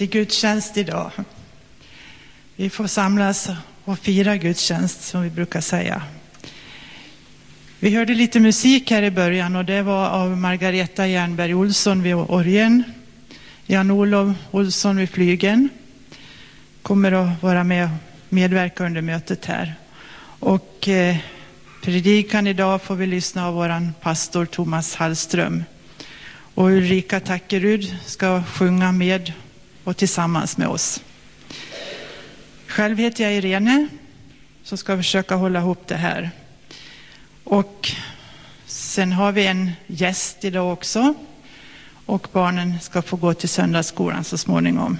Till gudstjänst idag. Vi får samlas och fira gudstjänst som vi brukar säga. Vi hörde lite musik här i början och det var av Margareta Jernberg Olsson vid orgeln. Jan-Olov Olsson vid flygeln. Kommer att vara med och medverka under mötet här. Och eh, predikan idag får vi lyssna av våran pastor Thomas Hallström. Och Ulrika Tackerud ska sjunga med och tillsammans med oss. Själv heter jag Irene, som ska försöka hålla ihop det här. Och sen har vi en gäst idag också. Och barnen ska få gå till söndagsskolan så småningom.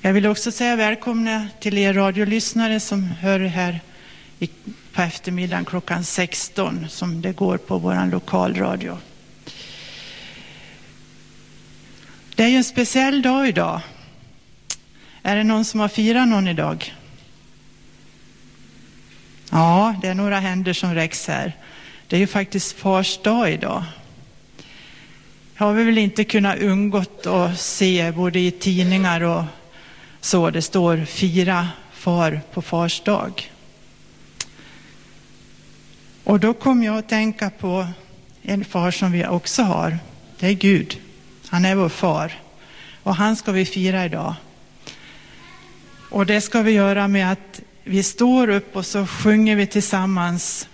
Jag vill också säga välkomna till er radiolyssnare som hör här på eftermiddagen klockan 16 som det går på vår lokalradio. Det är ju en speciell dag idag. Är det någon som har firat någon idag? Ja, det är några händer som räcks här. Det är ju faktiskt fars dag idag. Jag har vi väl inte kunnat undgått att se både i tidningar och så. Det står fira far på fars dag. Och då kom jag att tänka på en far som vi också har. Det är Gud. Han är vår far. Och han ska vi fira idag. Och det ska vi göra med att vi står upp och så sjunger vi tillsammans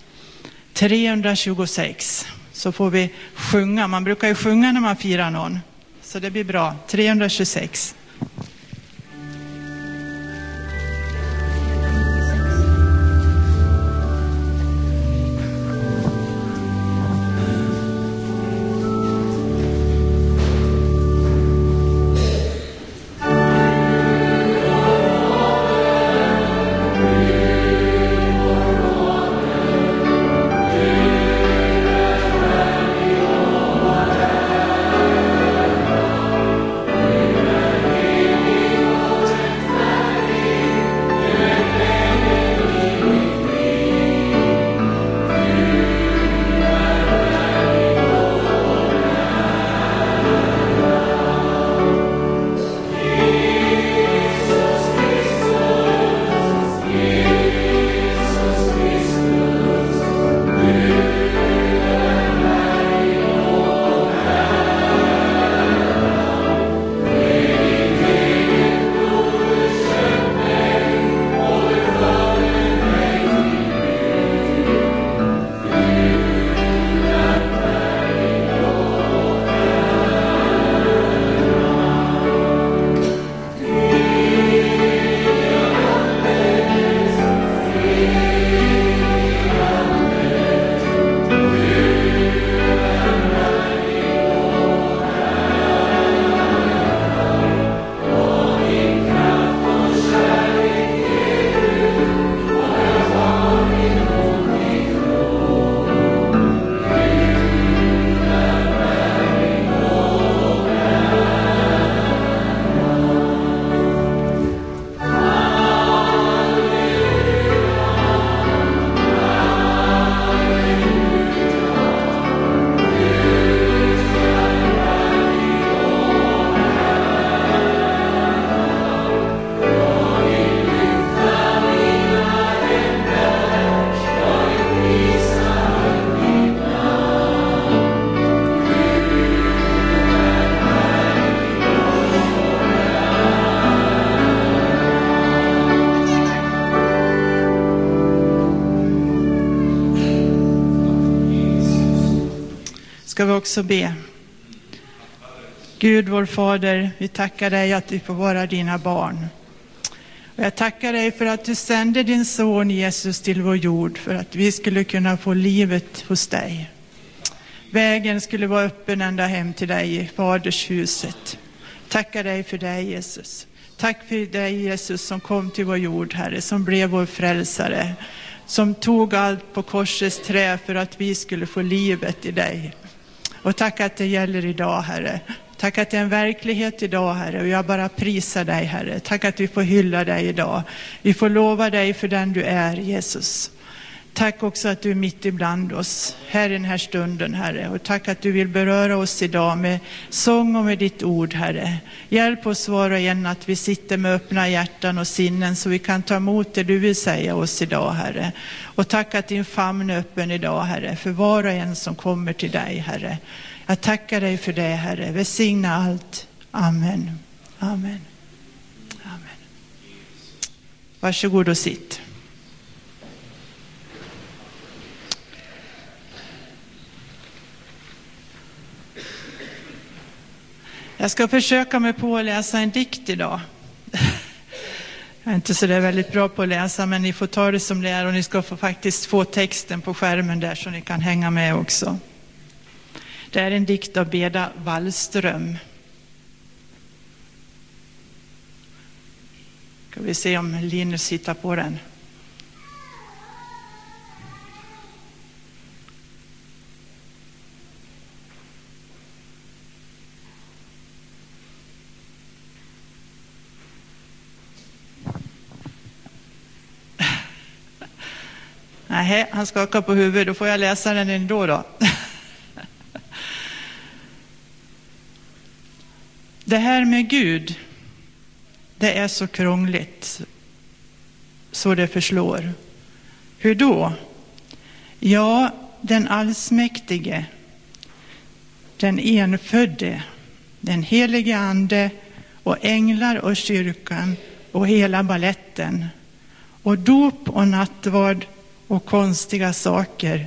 326. Så får vi sjunga. Man brukar ju sjunga när man firar någon. Så det blir bra. 326. Också be. Gud vår Fader, vi tackar dig att vi får vara dina barn. Och jag tackar dig för att du sände din son Jesus till vår jord för att vi skulle kunna få livet hos dig. Vägen skulle vara öppen ända hem till dig i fadershuset. Tackar dig för dig Jesus. Tack för dig Jesus som kom till vår jord, Herre, som blev vår frälsare, som tog allt på korsets trä för att vi skulle få livet i dig. Och tack att det gäller idag, Herre. Tack att det är en verklighet idag, Herre. Och jag bara prisar dig, Herre. Tack att vi får hylla dig idag. Vi får lova dig för den du är, Jesus. Tack också att du är mitt ibland oss här i den här stunden, Herre. Och tack att du vill beröra oss idag med sång och med ditt ord, Herre. Hjälp oss var och en att vi sitter med öppna hjärtan och sinnen så vi kan ta emot det du vill säga oss idag, Herre. Och tack att din famn är öppen idag, Herre, för var och en som kommer till dig, Herre. Jag tackar dig för det, Herre. Välsigna allt. Amen. Amen. Amen. Varsågod och sitt. Jag ska försöka mig på att läsa en dikt idag. Jag är inte så där väldigt bra på att läsa, men ni får ta det som det är och ni ska få faktiskt få texten på skärmen där så ni kan hänga med också. Det är en dikt av Beda Wallström. Ska vi se om Linus hittar på den. Nej, han skakar på huvudet. Då får jag läsa den ändå då. Det här med Gud, det är så krångligt så det förslår. Hur då? Ja, den allsmäktige, den enfödde, den helige Ande och änglar och kyrkan och hela balletten och dop och nattvard och konstiga saker.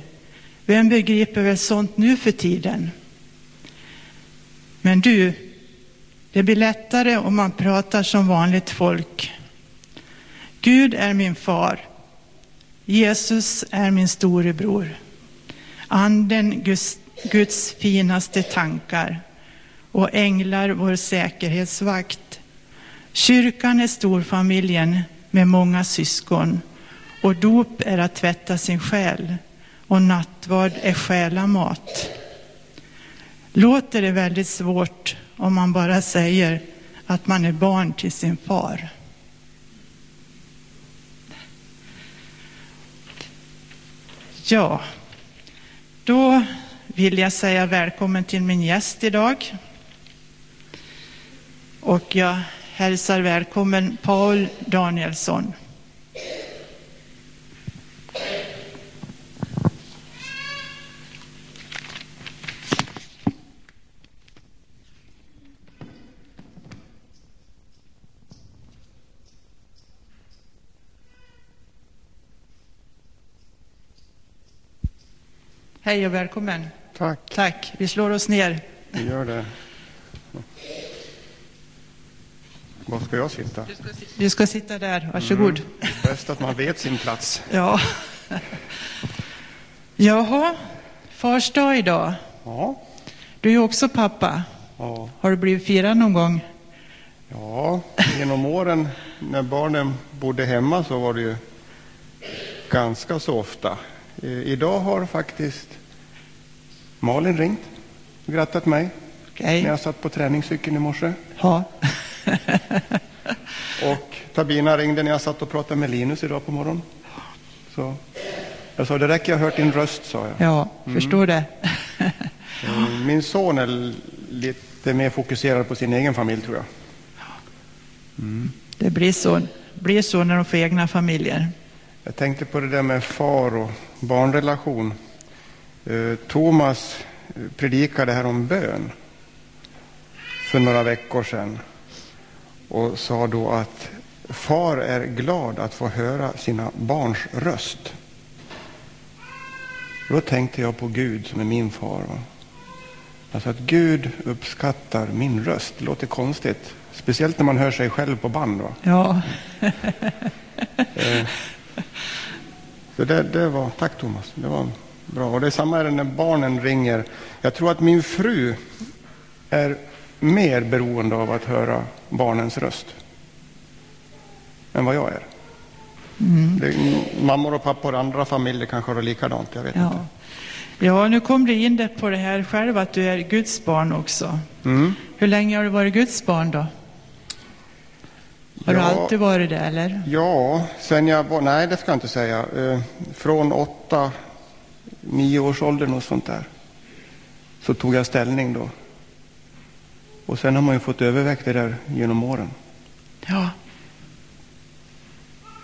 Vem begriper väl sånt nu för tiden? Men du, det blir lättare om man pratar som vanligt folk. Gud är min far. Jesus är min storebror. Anden Guds, Guds finaste tankar och änglar vår säkerhetsvakt. Kyrkan är storfamiljen med många syskon och dop är att tvätta sin själ och nattvard är själamat. Låter det väldigt svårt om man bara säger att man är barn till sin far? Ja, då vill jag säga välkommen till min gäst idag. Och jag hälsar välkommen Paul Danielsson. Hej och välkommen. Tack. Tack. Vi slår oss ner. Vi gör det. Var ska jag sitta? Du ska sitta där. Varsågod. Mm. Bäst att man vet sin plats. Ja. Jaha, fars dag idag. Ja. Du är också pappa. Ja. Har du blivit firad någon gång? ja, genom åren när barnen bodde hemma så var det ju ganska så ofta. Eh, Idag har faktiskt Malin ringt och grattat mig Okej. när jag satt på träningscykeln i morse. Ja. Och Tabina ringde när jag satt och pratade med Linus idag på morgonen. Så jag sa, det räcker jag har hört din röst, sa jag. Ja, förstår det. Eh, Min son är lite mer fokuserad på sin egen familj, tror jag. Det blir så, blir så när de får egna familjer. Jag tänkte på det där med far och barnrelation. Eh, Thomas eh, predikade här om bön för några veckor sedan och sa då att far är glad att få höra sina barns röst. Då tänkte jag på Gud som är min far. Alltså att Gud uppskattar min röst. Det låter konstigt. Speciellt när man hör sig själv på band. Va? Ja, Eh, Så det, det var, tack Thomas, det var bra. Och det är samma när barnen ringer. Jag tror att min fru är mer beroende av att höra barnens röst än vad jag är. Det, mammor och pappor och andra familjer kanske har det likadant, jag vet ja. inte. ja, nu kom du in det på det här själv att du är Guds barn också. Mm. Hur länge har du varit Guds barn då? Har du Ja. alltid varit det eller? Ja, sen jag var, nej det ska jag inte säga. Eh, från åtta, nio års ålder och sånt där. Så tog jag ställning då. Och sen har man ju fått övervägt det där genom åren. Ja.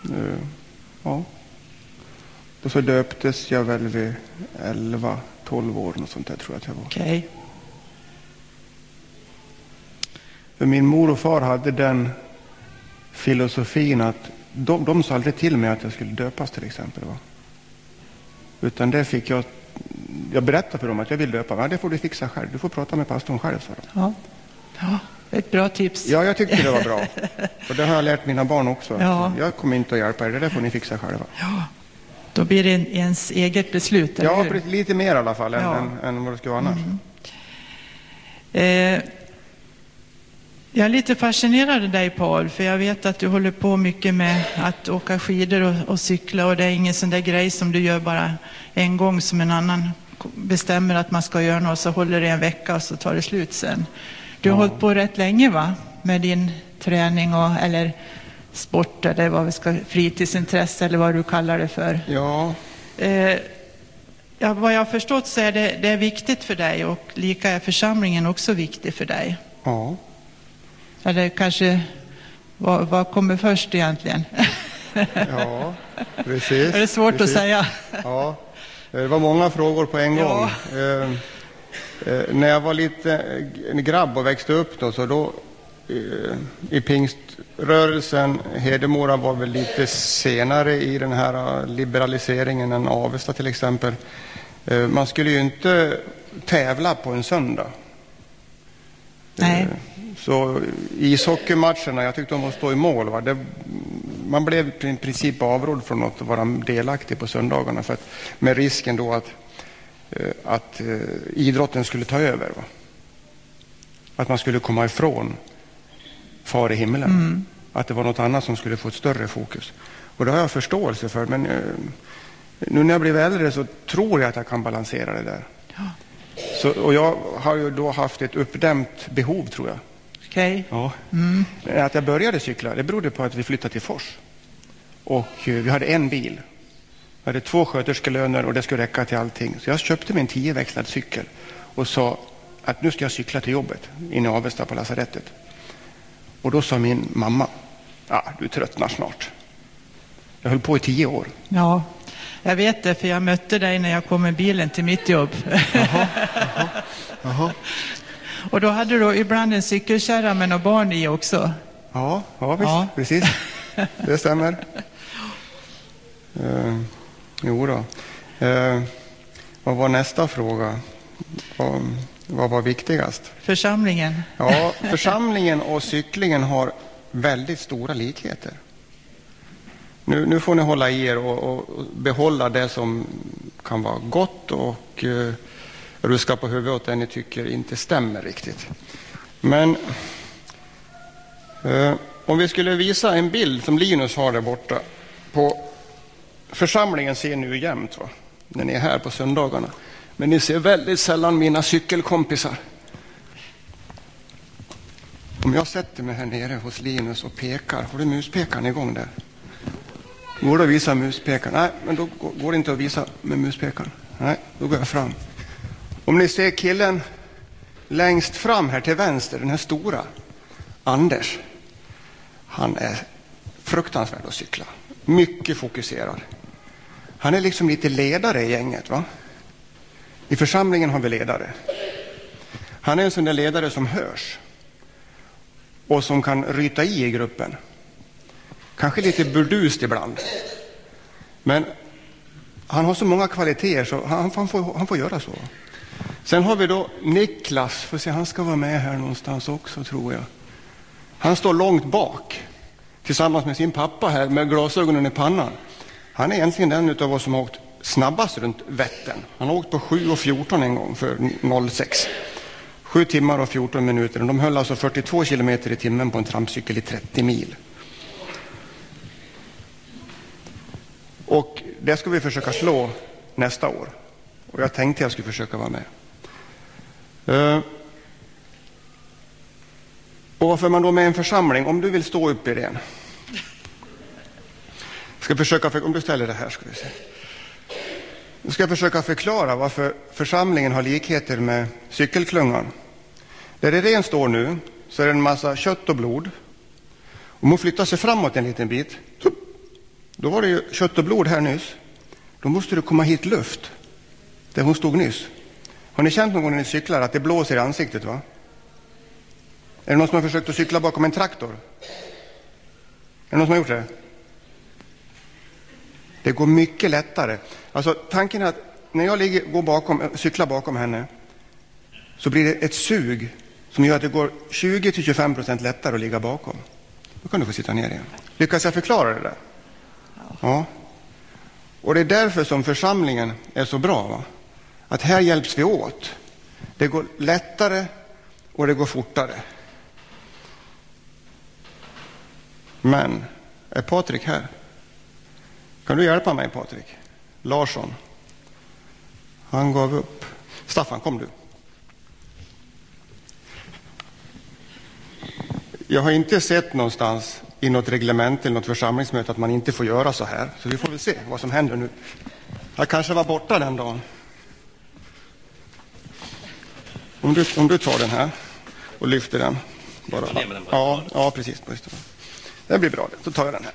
Eh, ja. Och så döptes jag väl vid 11, 12 år och sånt där tror jag att jag var. Okej. För min mor och far hade den filosofin att de, de sa aldrig till mig att jag skulle döpas till exempel. Va? Utan det fick jag, jag berättade för dem att jag vill döpa mig. Ja, det får du fixa själv. Du får prata med pastorn själv, sa de. Ja. ja. Ett bra tips. Ja, jag tyckte det var bra. Och det har jag lärt mina barn också. Ja. Jag kommer inte att hjälpa er, det där får ni fixa själva. Ja. Då blir det en- ens eget beslut, Ja, hur? lite mer i alla fall än, Ja. än, än vad det skulle vara annars. Eh, jag är lite fascinerad av dig Paul, för jag vet att du håller på mycket med att åka skidor och, och cykla och det är ingen sån där grej som du gör bara en gång som en annan bestämmer att man ska göra något så håller det en vecka och så tar det slut sen. Du har Ja. hållit på rätt länge va? Med din träning och, eller sport eller vad vi ska, fritidsintresse eller vad du kallar det för. Ja, Eh, ja, vad jag har förstått så är det, det är viktigt för dig och lika är församlingen också viktig för dig. ja. Eller kanske, vad, vad kommer först egentligen? Ja, precis. är det svårt precis. att säga? Ja, det var många frågor på en Ja. gång. Eh, eh, när jag var lite grabb och växte upp då, så då eh, i pingströrelsen, Hedemora var väl lite senare i den här eh, liberaliseringen än Avesta till exempel. Man skulle ju inte tävla på en söndag. Nej. Så ishockeymatcherna, jag tyckte om att stå i mål. Va? Det, man blev i princip avrådd från att vara delaktig på söndagarna för att, med risken då att, eh, att eh, idrotten skulle ta över. Va? Att man skulle komma ifrån far i himlen. Att det var något annat som skulle få ett större fokus. Och det har jag förståelse för. Men eh, nu när jag blev äldre så tror jag att jag kan balansera det där. Ja. Så, och jag har ju då haft ett uppdämt behov tror jag. Okej. Ja. Att jag började cykla det berodde på att vi flyttade till Fors. Och eh, vi hade en bil. Vi hade två sköterskelöner och det skulle räcka till allting. Så jag köpte mig en tioväxlad cykel och sa att nu ska jag cykla till jobbet inne i Avesta på lasarettet. Och då sa min mamma, ja, du tröttnar snart. Jag höll på i tio år. Ja, jag vet det för jag mötte dig när jag kom med bilen till mitt jobb. Jaha. och då hade du ibland en cykelkärra med några barn i också. Ja, ja, visst, Ja. precis. Det stämmer. Uh, jo då. Eh, vad var nästa fråga? Vad, vad var viktigast? Församlingen. Ja, församlingen och cyklingen har väldigt stora likheter. Nu, nu får ni hålla i er och, och behålla det som kan vara gott och eh, ruska på huvudet åt det ni tycker inte stämmer riktigt. Men eh, om vi skulle visa en bild som Linus har där borta på församlingen ser ni ju jämt va? när ni är här på söndagarna. Men ni ser väldigt sällan mina cykelkompisar. Om jag sätter mig här nere hos Linus och pekar, har du muspekaren igång där? Går det att visa muspekaren? Nej, men då går det inte att visa med muspekaren. Nej, då går jag fram. Om ni ser killen längst fram här till vänster, den här stora, Anders. Han är fruktansvärd att cykla. Mycket fokuserad. Han är liksom lite ledare i gänget. va? I församlingen har vi ledare. Han är en sån där ledare som hörs och som kan ryta i i gruppen. Kanske lite burdust ibland. Men han har så många kvaliteter så han, han, får, han får göra så. Sen har vi då Niklas, för se, han ska vara med här någonstans också tror jag. Han står långt bak tillsammans med sin pappa här med glasögonen i pannan. Han är egentligen den av oss som har åkt snabbast runt Vättern. Han har åkt på 7 och 14 en gång för 06. 7 timmar och 14 minuter. De höll alltså 42 kilometer i timmen på en trampcykel i 30 mil. Och det ska vi försöka slå nästa år. Och jag tänkte jag skulle försöka vara med. Eh, och varför är man då med i en församling? Om du vill stå upp i den. Ska försöka, om du ställer det här ska vi se. Nu ska jag försöka förklara varför församlingen har likheter med cykelklungan. Där Irene står nu så är det en massa kött och blod. Om hon flyttar sig framåt en liten bit, då var det ju kött och blod här nyss. Då måste det komma hit luft, där hon stod nyss. Har ni känt någon gång när ni cyklar att det blåser i ansiktet? va? Är det någon som har försökt att cykla bakom en traktor? Är det någon som har gjort det? Det går mycket lättare. Alltså, tanken är att när jag ligger, går bakom, cyklar bakom henne så blir det ett sug som gör att det går 20-25 procent lättare att ligga bakom. Då kan du få sitta ner igen. Lyckas jag förklara det där? Ja. Och det är därför som församlingen är så bra. Va? Att här hjälps vi åt. Det går lättare och det går fortare. Men är Patrik här? Kan du hjälpa mig Patrik? Larsson. Han gav upp. Staffan, kom du. Jag har inte sett någonstans i något reglement eller något församlingsmöte att man inte får göra så här. Så vi får väl se vad som händer nu. Jag kanske var borta den dagen. Om du, om du tar den här och lyfter den. Bara. Ja, ja, precis. Det blir bra. Då tar jag den här.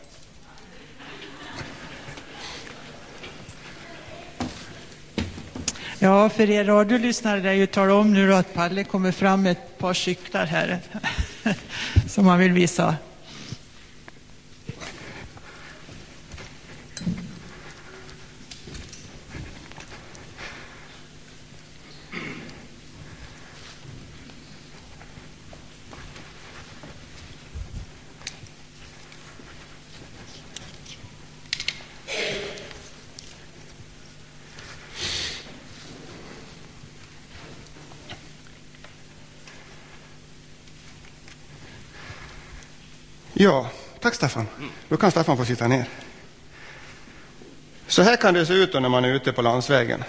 Ja, för er radiolyssnare där ju tala om nu då att Palle kommer fram med ett par cyklar här som han vill visa. Ja, tack Staffan. Då kan Staffan få sitta ner. Så här kan det se ut när man är ute på landsvägen.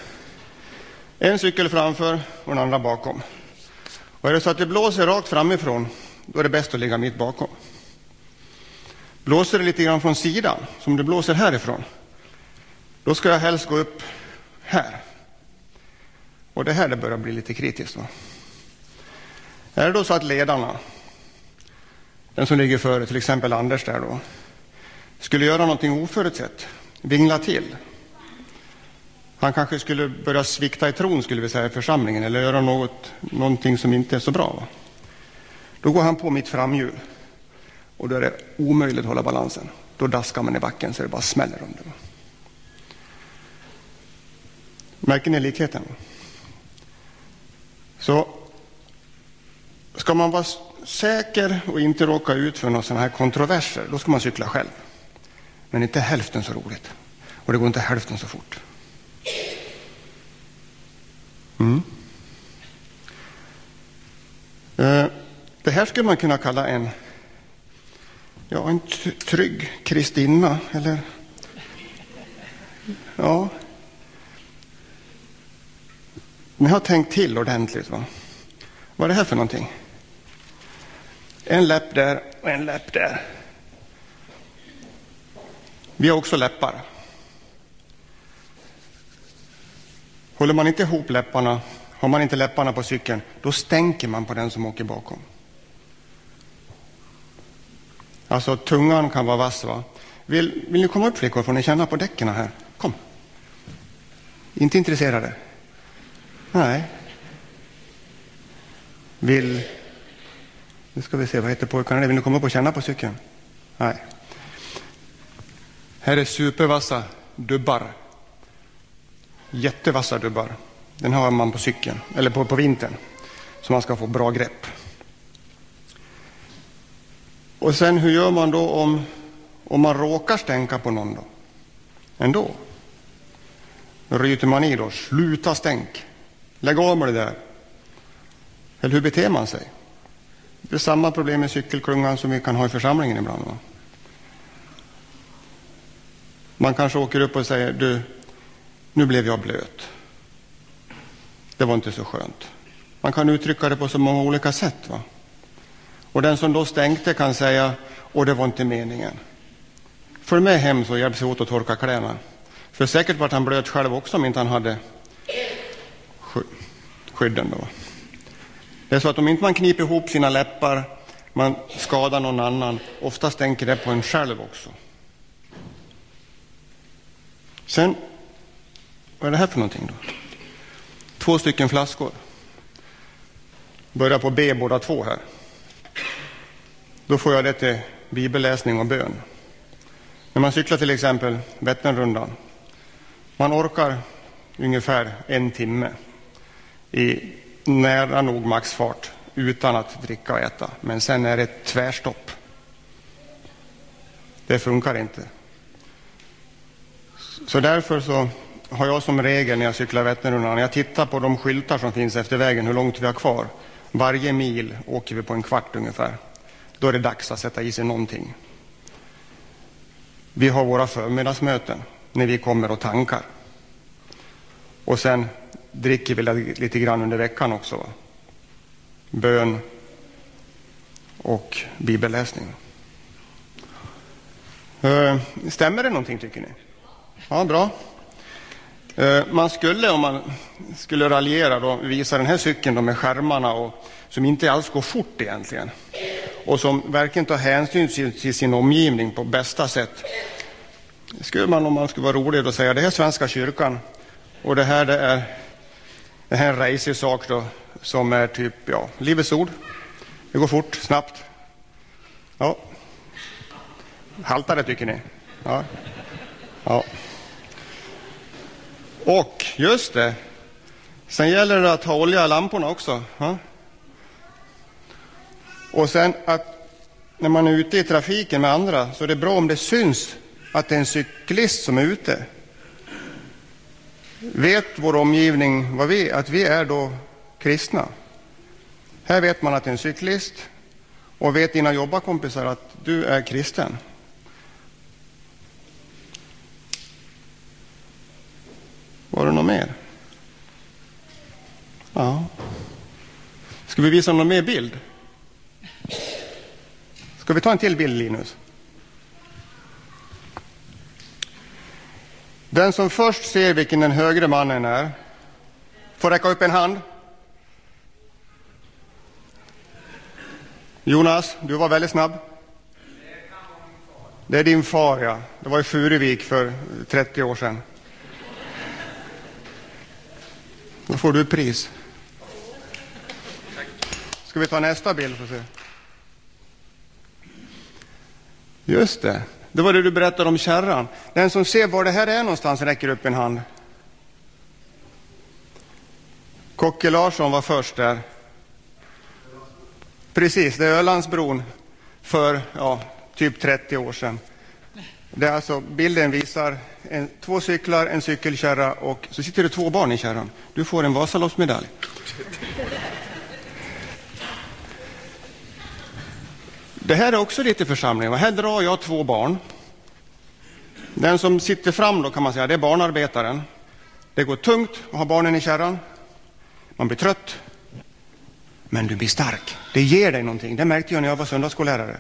En cykel framför och en andra bakom. Och är det så att det blåser rakt framifrån, då är det bäst att ligga mitt bakom. Blåser det lite grann från sidan, som det blåser härifrån, då ska jag helst gå upp här. Och det här det börjar bli lite kritiskt. Va? Är det då så att ledarna den som ligger före, till exempel Anders där då, skulle göra någonting oförutsett, vingla till. Han kanske skulle börja svikta i tron, skulle vi säga, i församlingen, eller göra något, någonting som inte är så bra. Då går han på mitt framhjul och då är det omöjligt att hålla balansen. Då daskar man i backen så det bara smäller under. Märker ni likheten? Så ska man vara säker och inte råka ut för några sådana här kontroverser, då ska man cykla själv. Men inte hälften så roligt. Och det går inte hälften så fort. Mm. Eh, det här skulle man kunna kalla en, ja, en trygg Kristina, eller? Ja. Ni har tänkt till ordentligt, va? Vad är det här för någonting? En läpp där och en läpp där. Vi har också läppar. Håller man inte ihop läpparna, har man inte läpparna på cykeln, då stänker man på den som åker bakom. Alltså tungan kan vara vass. Va? Vill, vill ni komma upp flickor? Får ni känna på däcken här? Kom. Inte intresserade? Nej. Vill nu ska vi se, vad heter pojkarna? Vill ni komma upp och känna på cykeln? Nej. Här är supervassa dubbar. Jättevassa dubbar. Den har man på cykeln, eller på, på vintern, så man ska få bra grepp. Och sen hur gör man då om, om man råkar stänka på någon då? Ändå. Då ryter man i då, sluta stänk. Lägg av med det där. Eller hur beter man sig? Det är samma problem med cykelklungan som vi kan ha i församlingen ibland. Va? Man kanske åker upp och säger, du, nu blev jag blöt. Det var inte så skönt. Man kan uttrycka det på så många olika sätt. Va? Och den som då stänkte kan säga, och det var inte meningen. Följ med hem så hjälps vi åt att torka kläderna. För säkert vart han blöt själv också om inte han hade skydden. Då. Det är så att om inte man kniper ihop sina läppar, man skadar någon annan, oftast tänker det på en själv också. Sen, vad är det här för någonting då? Två stycken flaskor. Börjar på B båda två här. Då får jag det till bibelläsning och bön. När man cyklar till exempel Vätternrundan. Man orkar ungefär en timme i nära nog maxfart utan att dricka och äta. Men sen är det tvärstopp. Det funkar inte. Så därför så har jag som regel när jag cyklar Vätternrundan, jag tittar på de skyltar som finns efter vägen, hur långt vi har kvar. Varje mil åker vi på en kvart ungefär. Då är det dags att sätta i sig någonting. Vi har våra förmiddagsmöten när vi kommer och tankar. Och sen dricker vi lite grann under veckan också. Bön och bibelläsning. Eh, stämmer det någonting tycker ni? Ja, bra. Eh, man skulle, om man skulle raljera, då, visa den här cykeln då med skärmarna och, som inte alls går fort egentligen och som verkligen tar hänsyn till, till sin omgivning på bästa sätt. Skulle man, om man skulle vara rolig, då säga det här är Svenska kyrkan och det här det är, det här är en racer-sak då, som är typ ja, Livets ord. Det går fort, snabbt. Ja. Haltar det tycker ni? Ja. ja. Och just det, sen gäller det att ha olja i lamporna också. Ja? Och sen att när man är ute i trafiken med andra så är det bra om det syns att det är en cyklist som är ute. Vet vår omgivning vad vi, att vi är då kristna? Här vet man att är en cyklist och vet dina jobbarkompisar att du är kristen. Var det något mer? Ja. Ska vi visa någon mer bild? Ska vi ta en till bild, Linus? Den som först ser vilken den högre mannen är får räcka upp en hand. Jonas, du var väldigt snabb. Det är din far, ja. Det var i Furuvik för 30 år sedan. Då får du pris. Ska vi ta nästa bild för se? Just det, det var det du berättade om kärran. Den som ser var det här är någonstans räcker upp en hand. Kocke Larsson var först där. Precis, det är Ölandsbron för ja, typ 30 år sedan. Det är alltså, bilden visar en, två cyklar, en cykelkärra och så sitter det två barn i kärran. Du får en Vasaloppsmedalj. Det här är också lite församling. Här drar jag två barn. Den som sitter fram då kan man säga, det är barnarbetaren. Det går tungt att ha barnen i kärran. Man blir trött. Men du blir stark. Det ger dig någonting. Det märkte jag när jag var söndagsskollärare.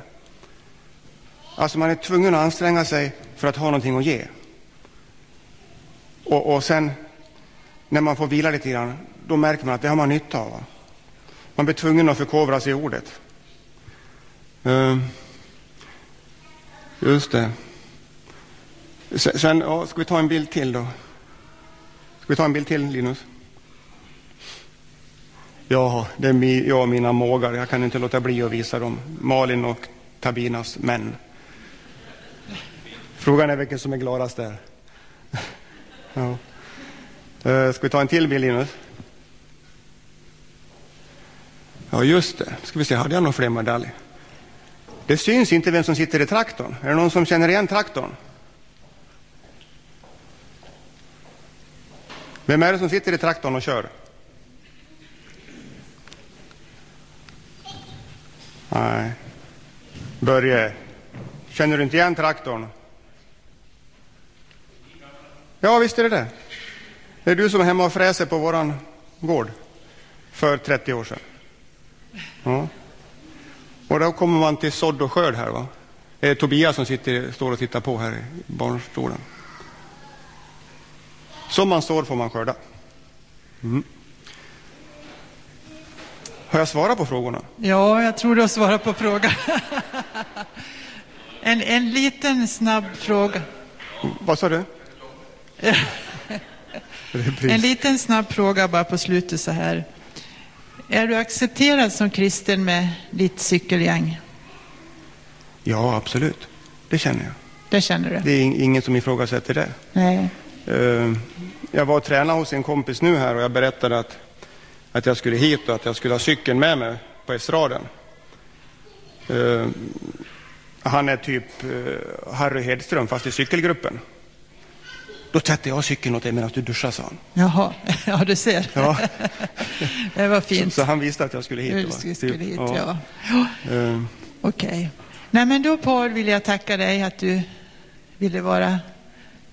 Alltså man är tvungen att anstränga sig för att ha någonting att ge. Och, och sen när man får vila lite grann, då märker man att det har man nytta av. Man blir tvungen att förkovra sig i ordet. Uh, just det. Sen, ja, ska vi ta en bild till då? Ska vi ta en bild till, Linus? Ja, det är jag och mina mågar. Jag kan inte låta bli att visa dem. Malin och Tabinas män. Frågan är vilken som är gladast där. ja. uh, ska vi ta en till bild, Linus? Ja, just det. Ska vi se, hade jag några fler medaljer? Det syns inte vem som sitter i traktorn. Är det någon som känner igen traktorn? Vem är det som sitter i traktorn och kör? Nej. Börje, känner du inte igen traktorn? Ja, visst är det det. Det är du som är hemma och fräser på våran gård för 30 år sedan. Ja. Och då kommer man till sådd och skörd här. Va? Det är Tobias som sitter, står och tittar på här i barnstolen. Som man sår får man skörda. Mm. Har jag svarat på frågorna? Ja, jag tror du har svarat på frågan. en, en liten snabb fråga. Vad sa du? en liten snabb fråga bara på slutet så här. Är du accepterad som kristen med ditt cykelgäng? Ja, absolut. Det känner jag. Det känner du? Det är ingen som ifrågasätter det. Nej. Eh, jag var och tränade hos en kompis nu här och jag berättade att, att jag skulle hit och att jag skulle ha cykeln med mig på estraden. Eh, han är typ eh, Harry Hedström fast i cykelgruppen. Då tvättar jag cykeln åt dig medan du duschar, sa han. Jaha, ja du ser. Ja. det var fint. Så, så, han visste att jag skulle hit? Du skulle, skulle hit, ja. ja. Uh. Okej. Okay. Nej, men då Paul vill jag tacka dig att du ville vara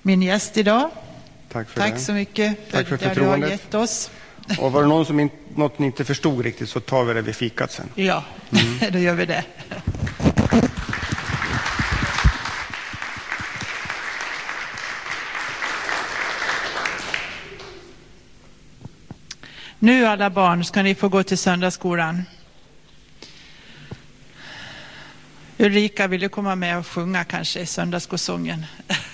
min gäst idag. Tack för Tack det. så mycket för, för det du har gett oss. Och var det någon som in, något ni inte förstod riktigt så tar vi det vid fikat sen. Ja, mm. då gör vi det. Nu alla barn ska ni få gå till söndagsskolan. Ulrika, vill du komma med och sjunga kanske i söndagsskolsången?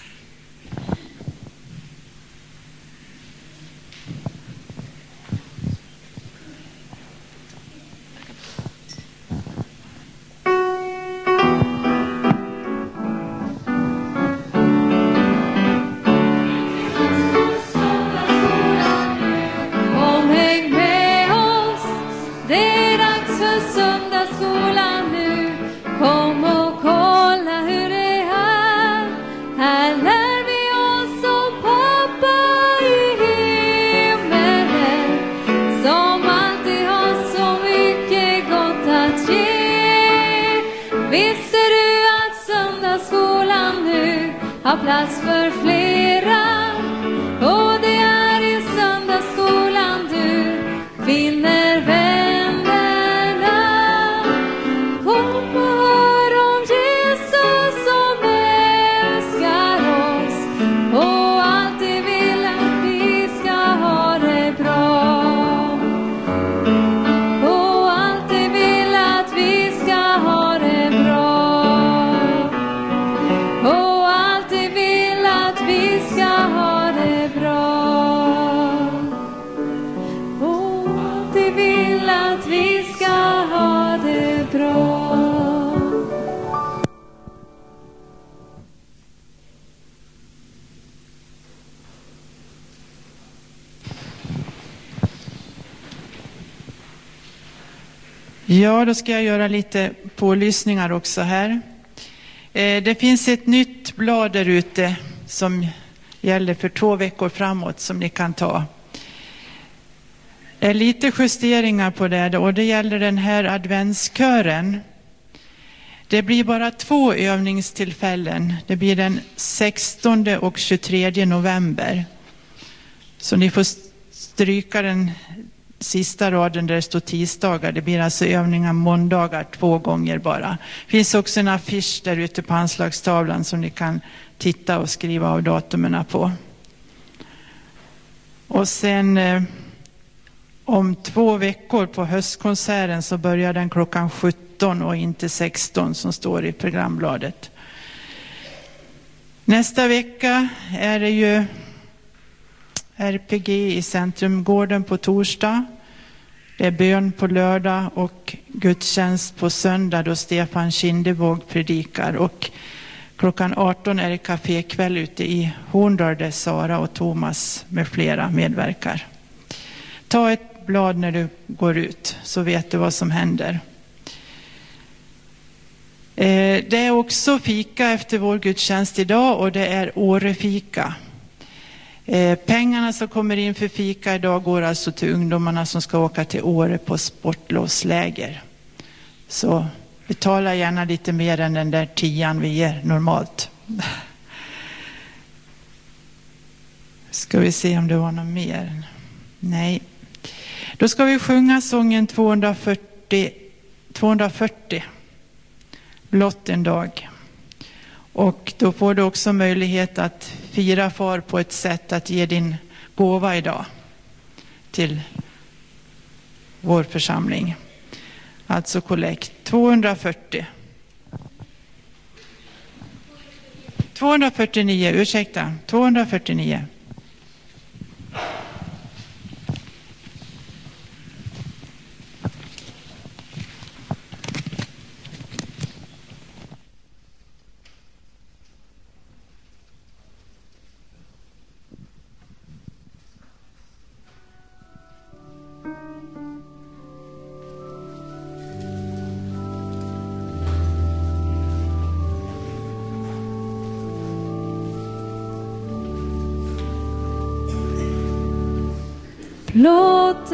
plats för flera Ja, då ska jag göra lite pålyssningar också här. Eh, det finns ett nytt blad där ute som gäller för två veckor framåt som ni kan ta. Det är lite justeringar på det och det gäller den här adventskören. Det blir bara två övningstillfällen. Det blir den 16 och 23 november. Så ni får stryka den sista raden där det står tisdagar. Det blir alltså övningar måndagar två gånger bara. Det finns också en affisch där ute på anslagstavlan som ni kan titta och skriva av datumen på. Och sen eh, om två veckor på höstkonserten så börjar den klockan 17 och inte 16 som står i programbladet. Nästa vecka är det ju RPG i Centrumgården på torsdag. Det är bön på lördag och gudstjänst på söndag då Stefan Kindevåg predikar. Och klockan 18 är det kafékväll ute i Horndal där Sara och Thomas med flera medverkar. Ta ett blad när du går ut så vet du vad som händer. Eh, det är också fika efter vår gudstjänst idag och det är Årefika. Eh, Pengarna som kommer in för fika idag går alltså till ungdomarna som ska åka till Åre på sportlovsläger. Så betala gärna lite mer än den där tian vi ger normalt. Ska vi se om det var något mer? Nej. Då ska vi sjunga sången 240. 240. blott en dag. Och då får du också möjlighet att fira far på ett sätt att ge din gåva idag till vår församling. Alltså kollekt 240. 249, ursäkta, 249. Blott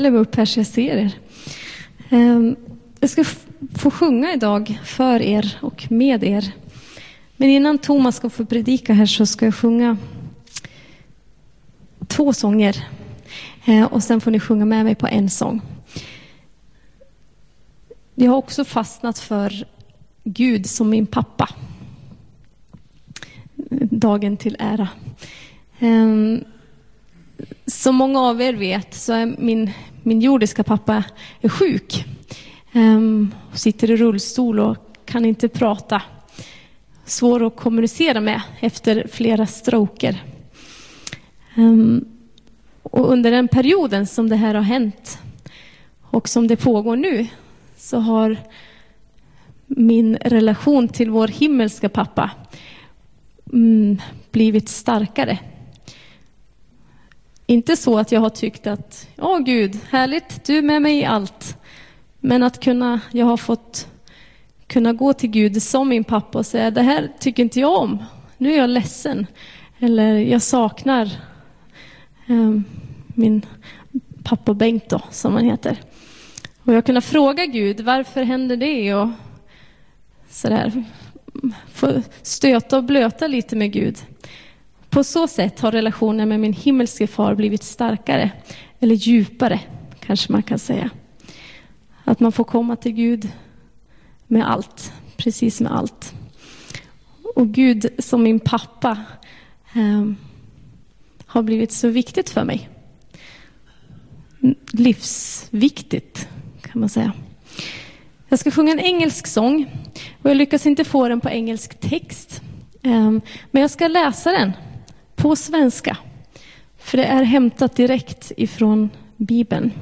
Jag ställer mig upp här så jag ser er. Ehm, jag ska få sjunga idag för er och med er. Men innan Thomas ska få predika här så ska jag sjunga två sånger. Ehm, och sen får ni sjunga med mig på en sång. Jag har också fastnat för Gud som min pappa. Dagen till ära. Ehm, som många av er vet så är min, min jordiska pappa är sjuk. Um, sitter i rullstol och kan inte prata. Svår att kommunicera med efter flera stroker. Um, och under den perioden som det här har hänt och som det pågår nu så har min relation till vår himmelska pappa mm, blivit starkare. Inte så att jag har tyckt att, åh Gud, härligt, du är med mig i allt. Men att kunna, jag har fått kunna gå till Gud som min pappa och säga, det här tycker inte jag om. Nu är jag ledsen. Eller jag saknar eh, min pappa Bengt då, som han heter. Och jag kunna fråga Gud, varför händer det? Och sådär. Få stöta och blöta lite med Gud. På så sätt har relationen med min himmelske far blivit starkare, eller djupare kanske man kan säga. Att man får komma till Gud med allt, precis med allt. Och Gud som min pappa eh, har blivit så viktigt för mig. Livsviktigt kan man säga. Jag ska sjunga en engelsk sång och jag lyckas inte få den på engelsk text. Ehm, men jag ska läsa den på svenska. För det är hämtat direkt ifrån Bibeln.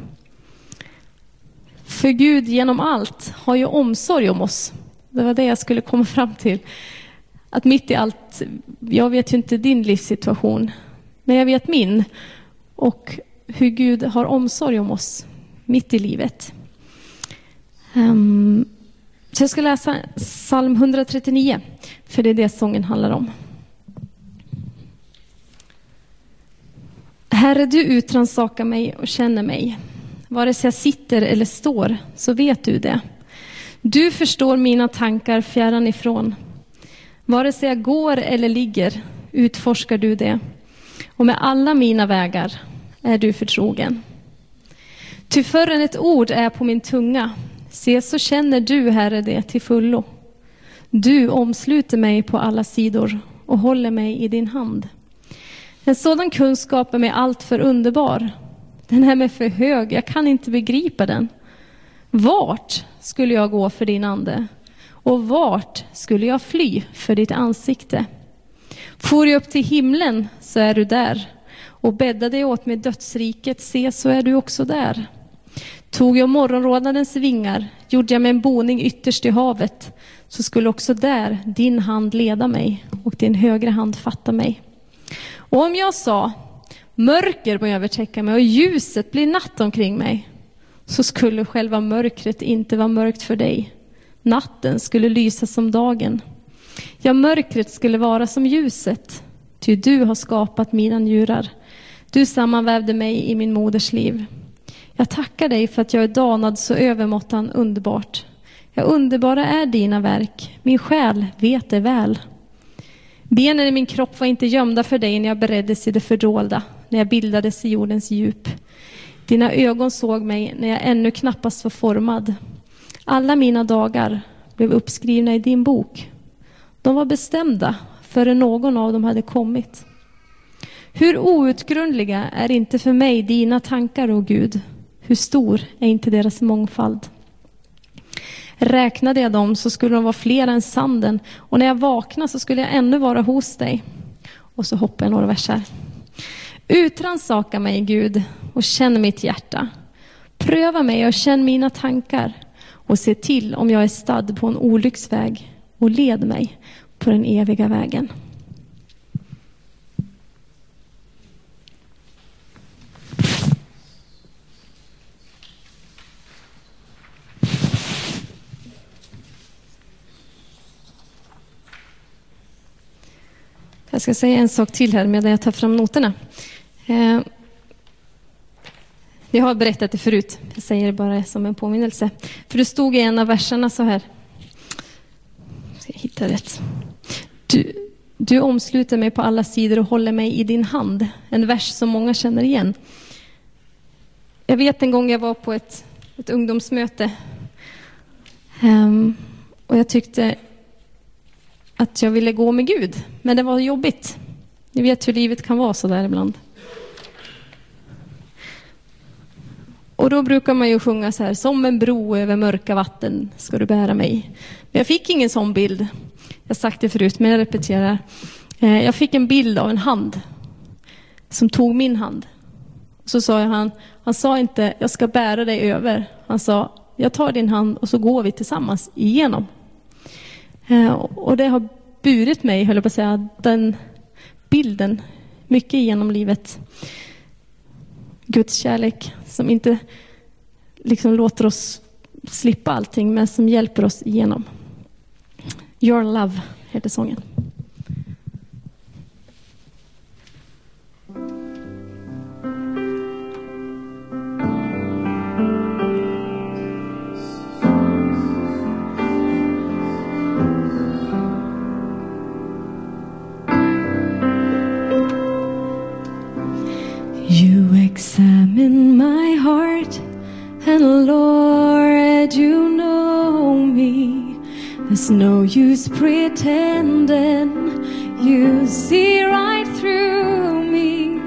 För Gud genom allt har ju omsorg om oss. Det var det jag skulle komma fram till. Att mitt i allt, jag vet ju inte din livssituation, men jag vet min. Och hur Gud har omsorg om oss mitt i livet. Ehm, så jag ska läsa psalm 139, för det är det sången handlar om. Herre, du utransakar mig och känner mig. Vare sig jag sitter eller står, så vet du det. Du förstår mina tankar fjärran ifrån. Vare sig jag går eller ligger utforskar du det. Och med alla mina vägar är du förtrogen. Ty förrän ett ord är på min tunga, se så känner du, Herre, det till fullo. Du omsluter mig på alla sidor och håller mig i din hand. En sådan kunskap är mig alltför underbar. Den är mig för hög, jag kan inte begripa den. Vart skulle jag gå för din ande? Och vart skulle jag fly för ditt ansikte? For jag upp till himlen så är du där och bäddade jag åt mig dödsriket, se så är du också där. Tog jag morgonrodnadens vingar, gjorde jag mig en boning ytterst i havet, så skulle också där din hand leda mig och din högra hand fatta mig. Och om jag sa, mörker må övertäcka mig och ljuset blir natt omkring mig, så skulle själva mörkret inte vara mörkt för dig. Natten skulle lysa som dagen. Ja, mörkret skulle vara som ljuset, ty du har skapat mina njurar. Du sammanvävde mig i min moders liv. Jag tackar dig för att jag är danad så övermåttan underbart. Ja, underbara är dina verk, min själ vet det väl. Benen i min kropp var inte gömda för dig när jag bereddes i det fördolda, när jag bildades i jordens djup. Dina ögon såg mig när jag ännu knappast var formad. Alla mina dagar blev uppskrivna i din bok. De var bestämda före någon av dem hade kommit. Hur outgrundliga är inte för mig dina tankar, o Gud? Hur stor är inte deras mångfald? Räknade jag dem så skulle de vara fler än sanden och när jag vaknade så skulle jag ännu vara hos dig. Och så hoppar jag några verser. Utransaka mig, Gud, och känn mitt hjärta. Pröva mig och känn mina tankar och se till om jag är stadd på en olycksväg och led mig på den eviga vägen. Jag ska säga en sak till här medan jag tar fram noterna. Eh, jag har berättat det förut, jag säger det bara som en påminnelse. För det stod i en av verserna så här. Ska jag hitta rätt. Du, du omsluter mig på alla sidor och håller mig i din hand. En vers som många känner igen. Jag vet en gång jag var på ett, ett ungdomsmöte. Um, och jag tyckte att jag ville gå med Gud, men det var jobbigt. Ni vet hur livet kan vara så där ibland. Och då brukar man ju sjunga så här, som en bro över mörka vatten ska du bära mig. Men jag fick ingen sån bild. Jag har sagt det förut, men jag repeterar. Eh, jag fick en bild av en hand som tog min hand. Så sa jag han, han sa inte, jag ska bära dig över. Han sa, jag tar din hand och så går vi tillsammans igenom. Eh, och det har burit mig, höll jag på att säga, den bilden mycket genom livet. Guds kärlek som inte liksom låter oss slippa allting, men som hjälper oss igenom. Your love heter sången. Examine my heart, and Lord, you know me. There's no use pretending. You see right through me.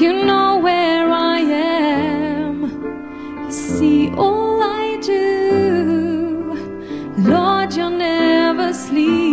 You know where I am. You see all I do. Lord, you're never sleeping.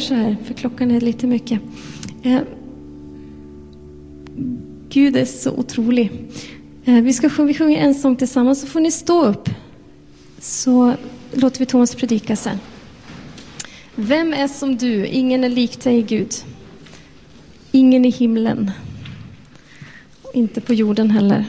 gör så här, för klockan är lite mycket. Eh, Gud är så otrolig. Eh, vi ska vi sjunger en sång tillsammans, så får ni stå upp. Så låter vi Thomas predika sen. Vem är som du? Ingen är lik dig, Gud. Ingen i himlen. Inte på jorden heller.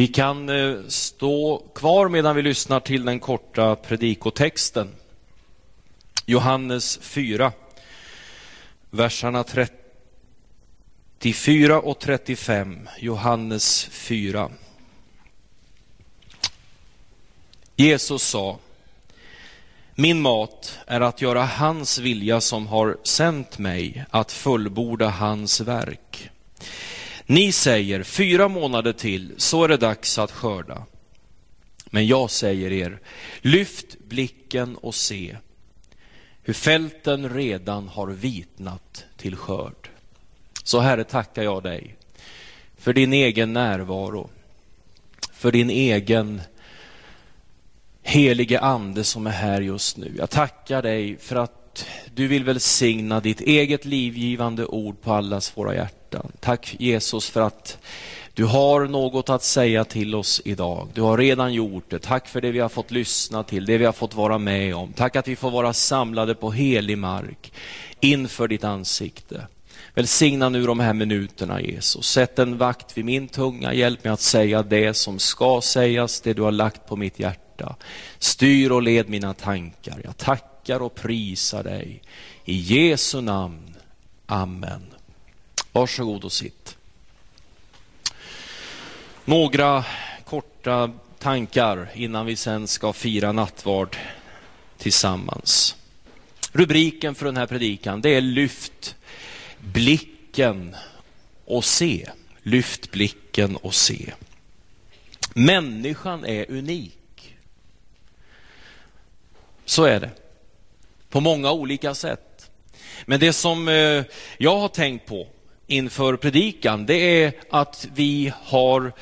Vi kan eh, stå kvar medan vi lyssnar till den korta predikotexten. Johannes 4, verserna 34 och 35. Johannes 4. Jesus sa, min mat är att göra hans vilja som har sänt mig, att fullborda hans verk. Ni säger fyra månader till, så är det dags att skörda. Men jag säger er, lyft blicken och se hur fälten redan har vitnat till skörd. Så Herre tackar jag dig för din egen närvaro, för din egen helige ande som är här just nu. Jag tackar dig för att du vill välsigna ditt eget livgivande ord på allas våra hjärtan. Tack Jesus för att du har något att säga till oss idag. Du har redan gjort det. Tack för det vi har fått lyssna till, det vi har fått vara med om. Tack att vi får vara samlade på helig mark inför ditt ansikte. Välsigna nu de här minuterna Jesus. Sätt en vakt vid min tunga. Hjälp mig att säga det som ska sägas, det du har lagt på mitt hjärta. Styr och led mina tankar. Jag tackar och prisar dig. I Jesu namn. Amen. Varsågod och sitt. Några korta tankar innan vi sen ska fira nattvard tillsammans. Rubriken för den här predikan det är Lyft blicken och se. Lyft blicken och se. Människan är unik. Så är det. På många olika sätt. Men det som eh, jag har tänkt på inför predikan, det är att vi har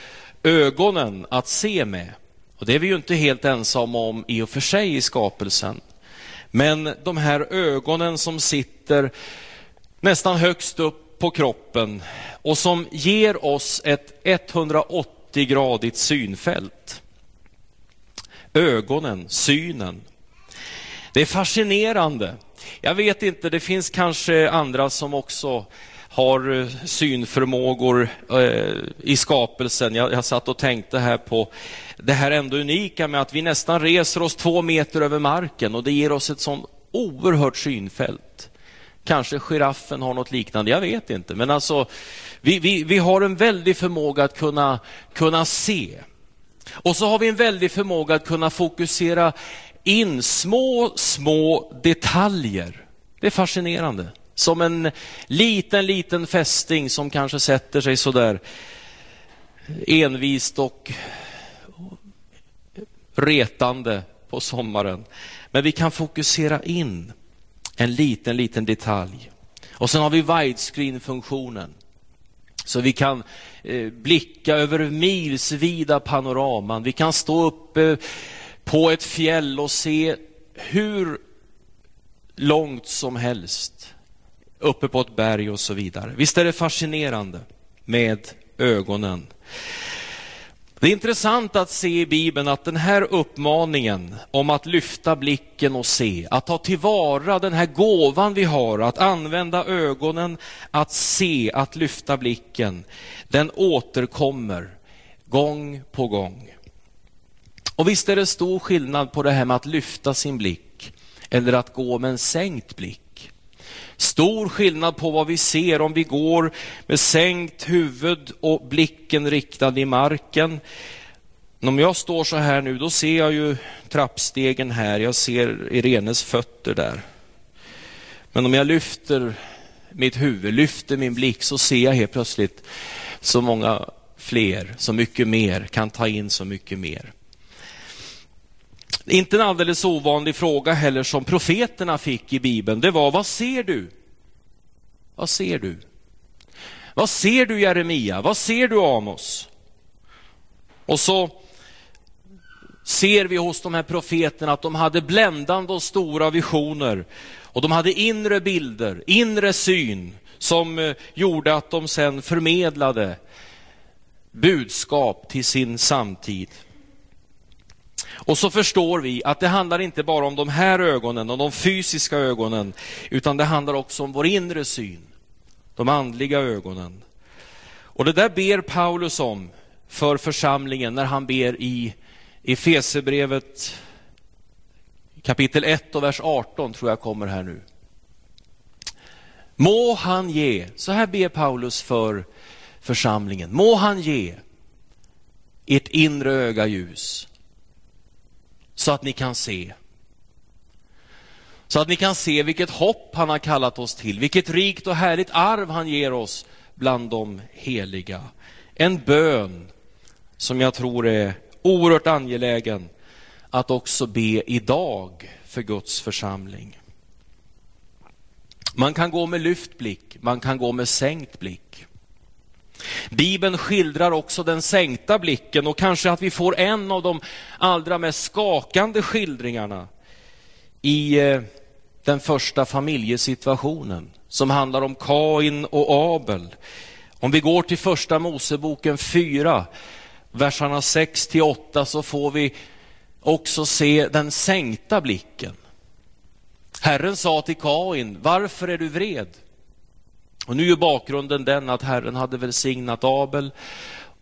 ögonen att se med. Och det är vi ju inte helt ensamma om i och för sig i skapelsen. Men de här ögonen som sitter nästan högst upp på kroppen och som ger oss ett 180-gradigt synfält. Ögonen, synen. Det är fascinerande. Jag vet inte, det finns kanske andra som också har eh, synförmågor eh, i skapelsen. Jag, jag satt och tänkte här på det här ändå unika med att vi nästan reser oss två meter över marken och det ger oss ett sånt oerhört synfält. Kanske giraffen har något liknande, jag vet inte. Men alltså, vi, vi, vi har en väldig förmåga att kunna, kunna se. Och så har vi en väldig förmåga att kunna fokusera in små, små detaljer. Det är fascinerande. Som en liten, liten fästing som kanske sätter sig så där envist och retande på sommaren. Men vi kan fokusera in en liten, liten detalj. Och sen har vi widescreen-funktionen. Så vi kan eh, blicka över milsvida panoraman. Vi kan stå uppe på ett fjäll och se hur långt som helst uppe på ett berg och så vidare. Visst är det fascinerande med ögonen. Det är intressant att se i Bibeln att den här uppmaningen om att lyfta blicken och se, att ta tillvara den här gåvan vi har, att använda ögonen, att se, att lyfta blicken, den återkommer gång på gång. Och visst är det stor skillnad på det här med att lyfta sin blick eller att gå med en sänkt blick. Stor skillnad på vad vi ser om vi går med sänkt huvud och blicken riktad i marken. Om jag står så här nu, då ser jag ju trappstegen här. Jag ser Irenes fötter där. Men om jag lyfter mitt huvud, lyfter min blick, så ser jag helt plötsligt så många fler, så mycket mer, kan ta in så mycket mer. Inte en alldeles ovanlig fråga heller som profeterna fick i Bibeln. Det var, vad ser du? Vad ser du? Vad ser du Jeremia? Vad ser du Amos? Och så ser vi hos de här profeterna att de hade bländande och stora visioner. Och de hade inre bilder, inre syn som eh, gjorde att de sen förmedlade budskap till sin samtid. Och så förstår vi att det handlar inte bara om de här ögonen och de fysiska ögonen, utan det handlar också om vår inre syn, de andliga ögonen. Och det där ber Paulus om för församlingen när han ber i Efesebrevet kapitel 1 och vers 18 tror jag kommer här nu. Må han ge, så här ber Paulus för församlingen, må han ge ert inre öga ljus så att ni kan se. Så att ni kan se vilket hopp han har kallat oss till, vilket rikt och härligt arv han ger oss bland de heliga. En bön som jag tror är oerhört angelägen att också be idag för Guds församling. Man kan gå med lyft blick, man kan gå med sänkt blick. Bibeln skildrar också den sänkta blicken och kanske att vi får en av de allra mest skakande skildringarna i eh, den första familjesituationen som handlar om Kain och Abel. Om vi går till första Moseboken 4, verserna 6 till 8 så får vi också se den sänkta blicken. Herren sa till Kain, varför är du vred? Och nu är bakgrunden den att Herren hade välsignat Abel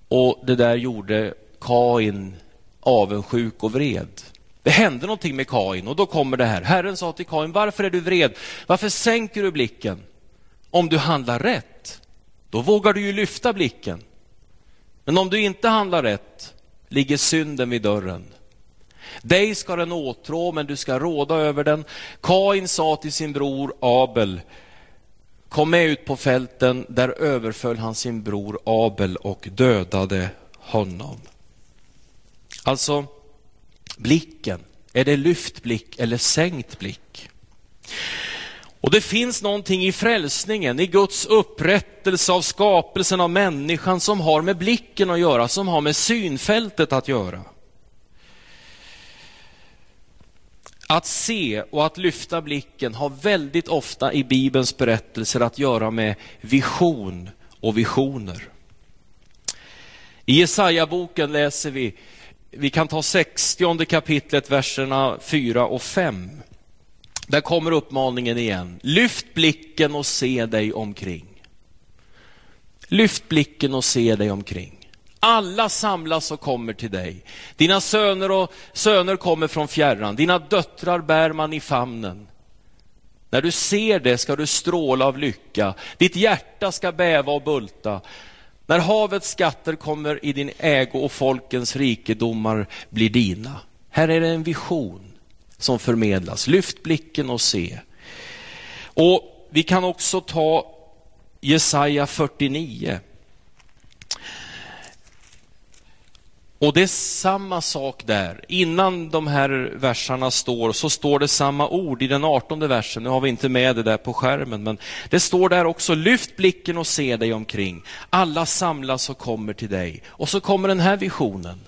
och det där gjorde Kain avundsjuk och vred. Det hände någonting med Kain och då kommer det här. Herren sa till Kain, varför är du vred? Varför sänker du blicken? Om du handlar rätt, då vågar du ju lyfta blicken. Men om du inte handlar rätt ligger synden vid dörren. Dig ska den åtrå, men du ska råda över den. Kain sa till sin bror Abel, kom med ut på fälten. Där överföll han sin bror Abel och dödade honom. Alltså, blicken, är det lyft blick eller sänkt blick? Och det finns någonting i frälsningen, i Guds upprättelse av skapelsen av människan som har med blicken att göra, som har med synfältet att göra. Att se och att lyfta blicken har väldigt ofta i Bibelns berättelser att göra med vision och visioner. I Jesaja-boken läser vi, vi kan ta 60 kapitlet, verserna 4 och 5. Där kommer uppmaningen igen. Lyft blicken och se dig omkring. Lyft blicken och se dig omkring. Alla samlas och kommer till dig. Dina söner och söner kommer från fjärran. Dina döttrar bär man i famnen. När du ser det ska du stråla av lycka. Ditt hjärta ska bäva och bulta. När havets skatter kommer i din ägo och folkens rikedomar blir dina. Här är det en vision som förmedlas. Lyft blicken och se. Och Vi kan också ta Jesaja 49. Och det är samma sak där. Innan de här verserna står så står det samma ord i den artonde versen. Nu har vi inte med det där på skärmen, men det står där också. Lyft blicken och se dig omkring. Alla samlas och kommer till dig. Och så kommer den här visionen.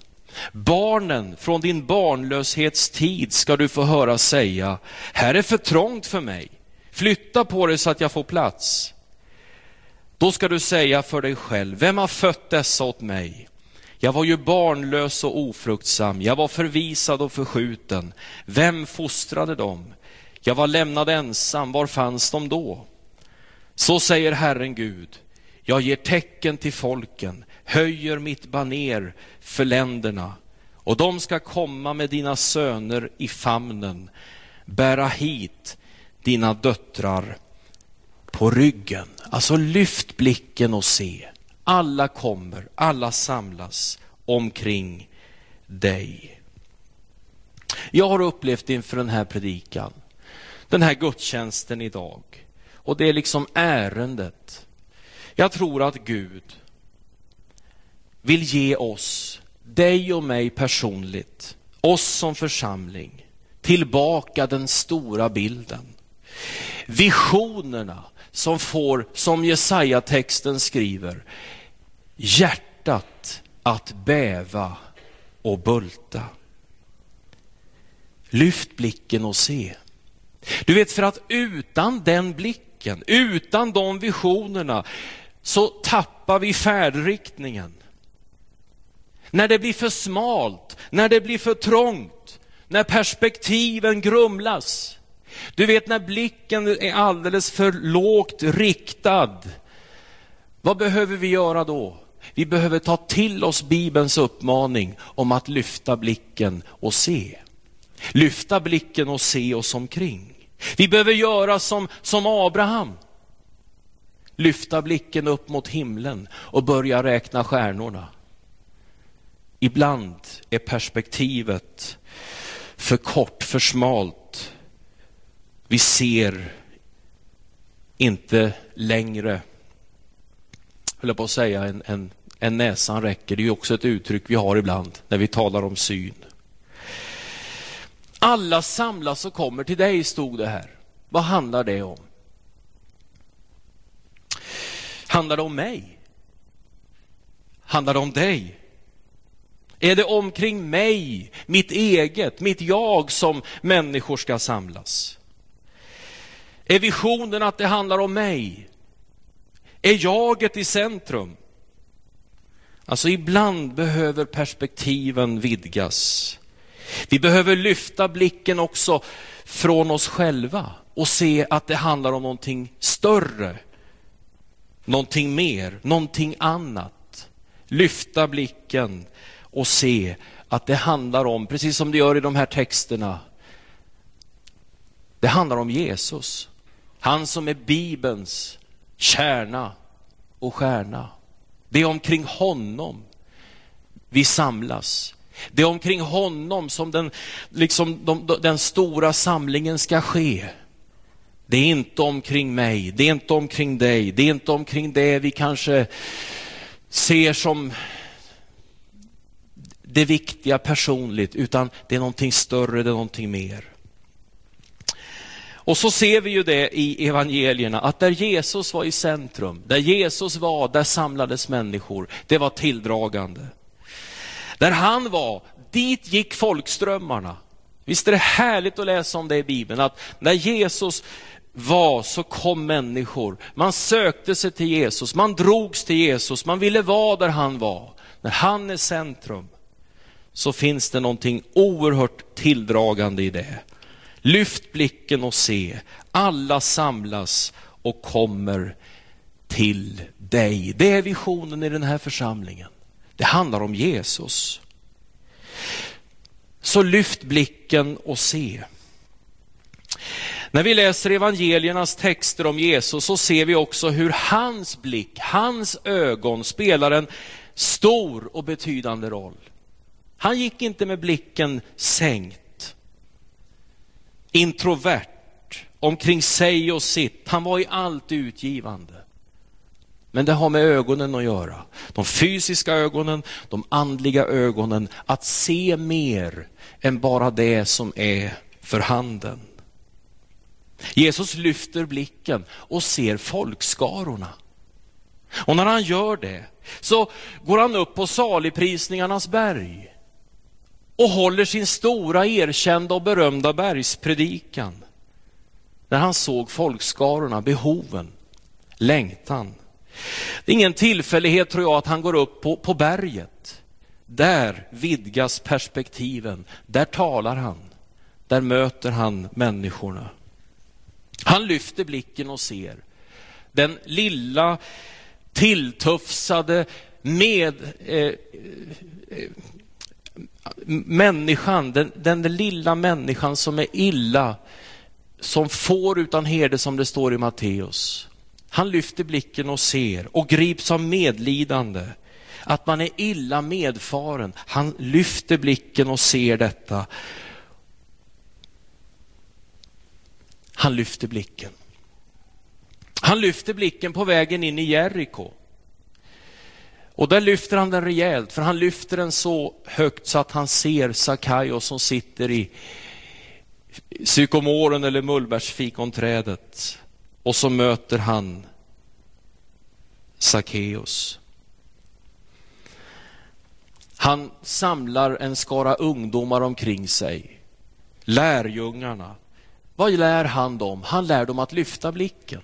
Barnen från din barnlöshetstid ska du få höra säga, här är för trångt för mig. Flytta på dig så att jag får plats. Då ska du säga för dig själv, vem har fött dessa åt mig? Jag var ju barnlös och ofruktsam, jag var förvisad och förskjuten. Vem fostrade dem? Jag var lämnad ensam, var fanns de då? Så säger Herren Gud, jag ger tecken till folken, höjer mitt baner för länderna och de ska komma med dina söner i famnen, bära hit dina döttrar på ryggen. Alltså lyft blicken och se. Alla kommer, alla samlas omkring dig. Jag har upplevt inför den här predikan, den här gudstjänsten idag, och det är liksom ärendet. Jag tror att Gud vill ge oss, dig och mig personligt, oss som församling, tillbaka den stora bilden. Visionerna som får, som Jesaja-texten skriver, hjärtat att bäva och bulta. Lyft blicken och se. Du vet, för att utan den blicken, utan de visionerna, så tappar vi färdriktningen. När det blir för smalt, när det blir för trångt, när perspektiven grumlas. Du vet när blicken är alldeles för lågt riktad. Vad behöver vi göra då? Vi behöver ta till oss Bibelns uppmaning om att lyfta blicken och se. Lyfta blicken och se oss omkring. Vi behöver göra som, som Abraham. Lyfta blicken upp mot himlen och börja räkna stjärnorna. Ibland är perspektivet för kort, för smalt. Vi ser inte längre höll jag på att säga, en, en, en näsan räcker. Det är också ett uttryck vi har ibland när vi talar om syn. Alla samlas och kommer till dig, stod det här. Vad handlar det om? Handlar det om mig? Handlar det om dig? Är det omkring mig, mitt eget, mitt jag som människor ska samlas? Är visionen att det handlar om mig? Är jaget i centrum? Alltså ibland behöver perspektiven vidgas. Vi behöver lyfta blicken också från oss själva och se att det handlar om någonting större, någonting mer, någonting annat. Lyfta blicken och se att det handlar om, precis som det gör i de här texterna, det handlar om Jesus. Han som är Bibelns kärna och stjärna. Det är omkring honom vi samlas. Det är omkring honom som den, liksom de, den stora samlingen ska ske. Det är inte omkring mig, det är inte omkring dig, det är inte omkring det vi kanske ser som det viktiga personligt, utan det är någonting större, det är någonting mer. Och så ser vi ju det i evangelierna, att där Jesus var i centrum, där Jesus var, där samlades människor. Det var tilldragande. Där han var, dit gick folkströmmarna. Visst är det härligt att läsa om det i Bibeln, att när Jesus var så kom människor. Man sökte sig till Jesus, man drogs till Jesus, man ville vara där han var. När han är centrum så finns det någonting oerhört tilldragande i det. Lyft blicken och se, alla samlas och kommer till dig. Det är visionen i den här församlingen. Det handlar om Jesus. Så lyft blicken och se. När vi läser evangeliernas texter om Jesus så ser vi också hur hans blick, hans ögon spelar en stor och betydande roll. Han gick inte med blicken sänkt, introvert, omkring sig och sitt. Han var i allt utgivande. Men det har med ögonen att göra. De fysiska ögonen, de andliga ögonen. Att se mer än bara det som är för handen. Jesus lyfter blicken och ser folkskarorna. Och när han gör det så går han upp på saligprisningarnas berg och håller sin stora erkända och berömda bergspredikan. När han såg folkskarorna, behoven, längtan. Det är ingen tillfällighet tror jag att han går upp på, på berget. Där vidgas perspektiven, där talar han, där möter han människorna. Han lyfter blicken och ser den lilla tilltufsade med eh, eh, människan, den, den lilla människan som är illa, som får utan herde som det står i Matteus. Han lyfter blicken och ser och grips av medlidande. Att man är illa medfaren. Han lyfter blicken och ser detta. Han lyfter blicken. Han lyfter blicken på vägen in i Jeriko. Och där lyfter han den rejält, för han lyfter den så högt så att han ser Sakaios som sitter i psykomoren eller mullbärsfikonträdet. Och så möter han Sackeus. Han samlar en skara ungdomar omkring sig, lärjungarna. Vad lär han dem? Han lär dem att lyfta blicken.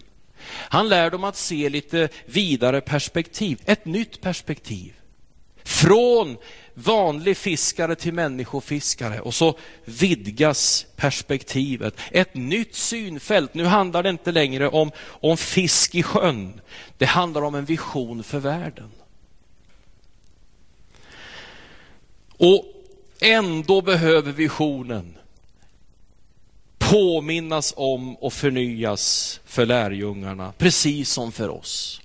Han lär dem att se lite vidare perspektiv, ett nytt perspektiv. Från vanlig fiskare till människofiskare och så vidgas perspektivet. Ett nytt synfält. Nu handlar det inte längre om, om fisk i sjön. Det handlar om en vision för världen. Och ändå behöver visionen påminnas om och förnyas för lärjungarna, precis som för oss.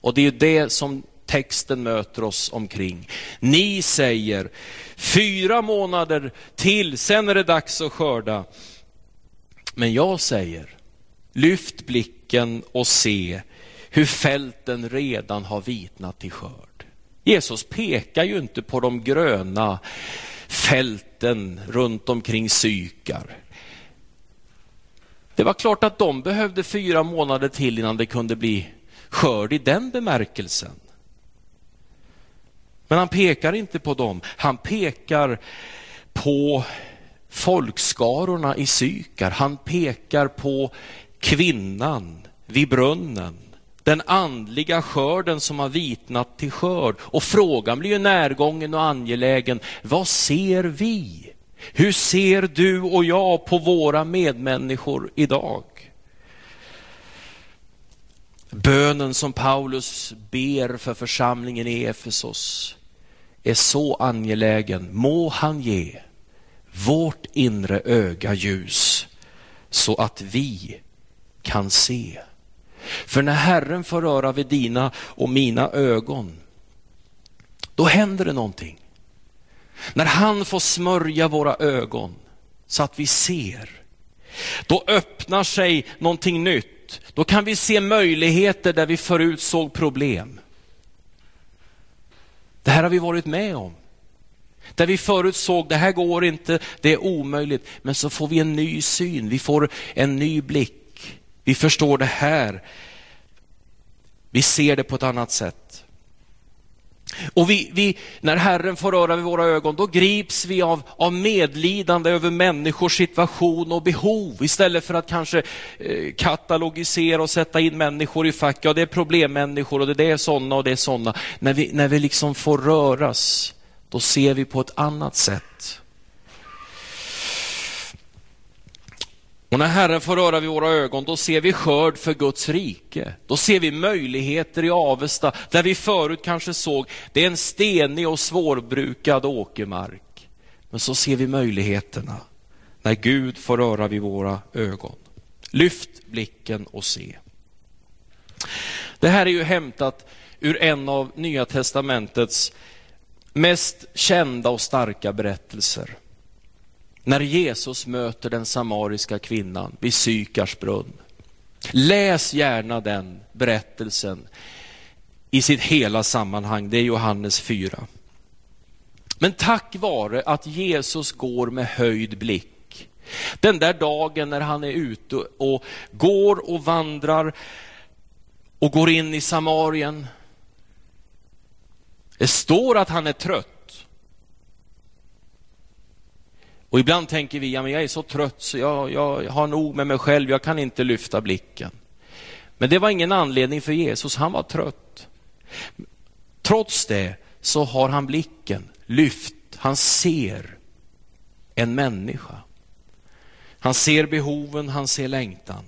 Och det är det som texten möter oss omkring. Ni säger fyra månader till, sen är det dags att skörda. Men jag säger, lyft blicken och se hur fälten redan har vitnat till skörd. Jesus pekar ju inte på de gröna fälten runt omkring Sykar. Det var klart att de behövde fyra månader till innan det kunde bli skörd i den bemärkelsen. Men han pekar inte på dem. Han pekar på folkskarorna i Sykar. Han pekar på kvinnan vid brunnen. Den andliga skörden som har vitnat till skörd. Och frågan blir ju närgången och angelägen. Vad ser vi? Hur ser du och jag på våra medmänniskor idag? Bönen som Paulus ber för församlingen i Efesos är så angelägen. Må han ge vårt inre öga ljus så att vi kan se. För när Herren får röra vid dina och mina ögon, då händer det någonting. När han får smörja våra ögon så att vi ser, då öppnar sig någonting nytt. Då kan vi se möjligheter där vi förut såg problem. Det här har vi varit med om. Där vi förut såg, det här går inte, det är omöjligt. Men så får vi en ny syn, vi får en ny blick. Vi förstår det här. Vi ser det på ett annat sätt. Och vi, vi, när Herren får röra vid våra ögon, då grips vi av, av medlidande över människors situation och behov istället för att kanske eh, katalogisera och sätta in människor i fack. Ja, det är problemmänniskor och det är sådana och det är sådana. När vi, när vi liksom får röras, då ser vi på ett annat sätt. Och när Herren får röra vid våra ögon, då ser vi skörd för Guds rike. Då ser vi möjligheter i Avesta, där vi förut kanske såg, det är en stenig och svårbrukad åkermark. Men så ser vi möjligheterna, när Gud får röra vid våra ögon. Lyft blicken och se. Det här är ju hämtat ur en av Nya Testamentets mest kända och starka berättelser. När Jesus möter den samariska kvinnan vid Sykars brunn. Läs gärna den berättelsen i sitt hela sammanhang. Det är Johannes 4. Men tack vare att Jesus går med höjd blick, den där dagen när han är ute och går och vandrar och går in i Samarien. Det står att han är trött. Och ibland tänker vi, ja, men jag är så trött så jag, jag har nog med mig själv, jag kan inte lyfta blicken. Men det var ingen anledning för Jesus, han var trött. Trots det så har han blicken lyft, han ser en människa. Han ser behoven, han ser längtan.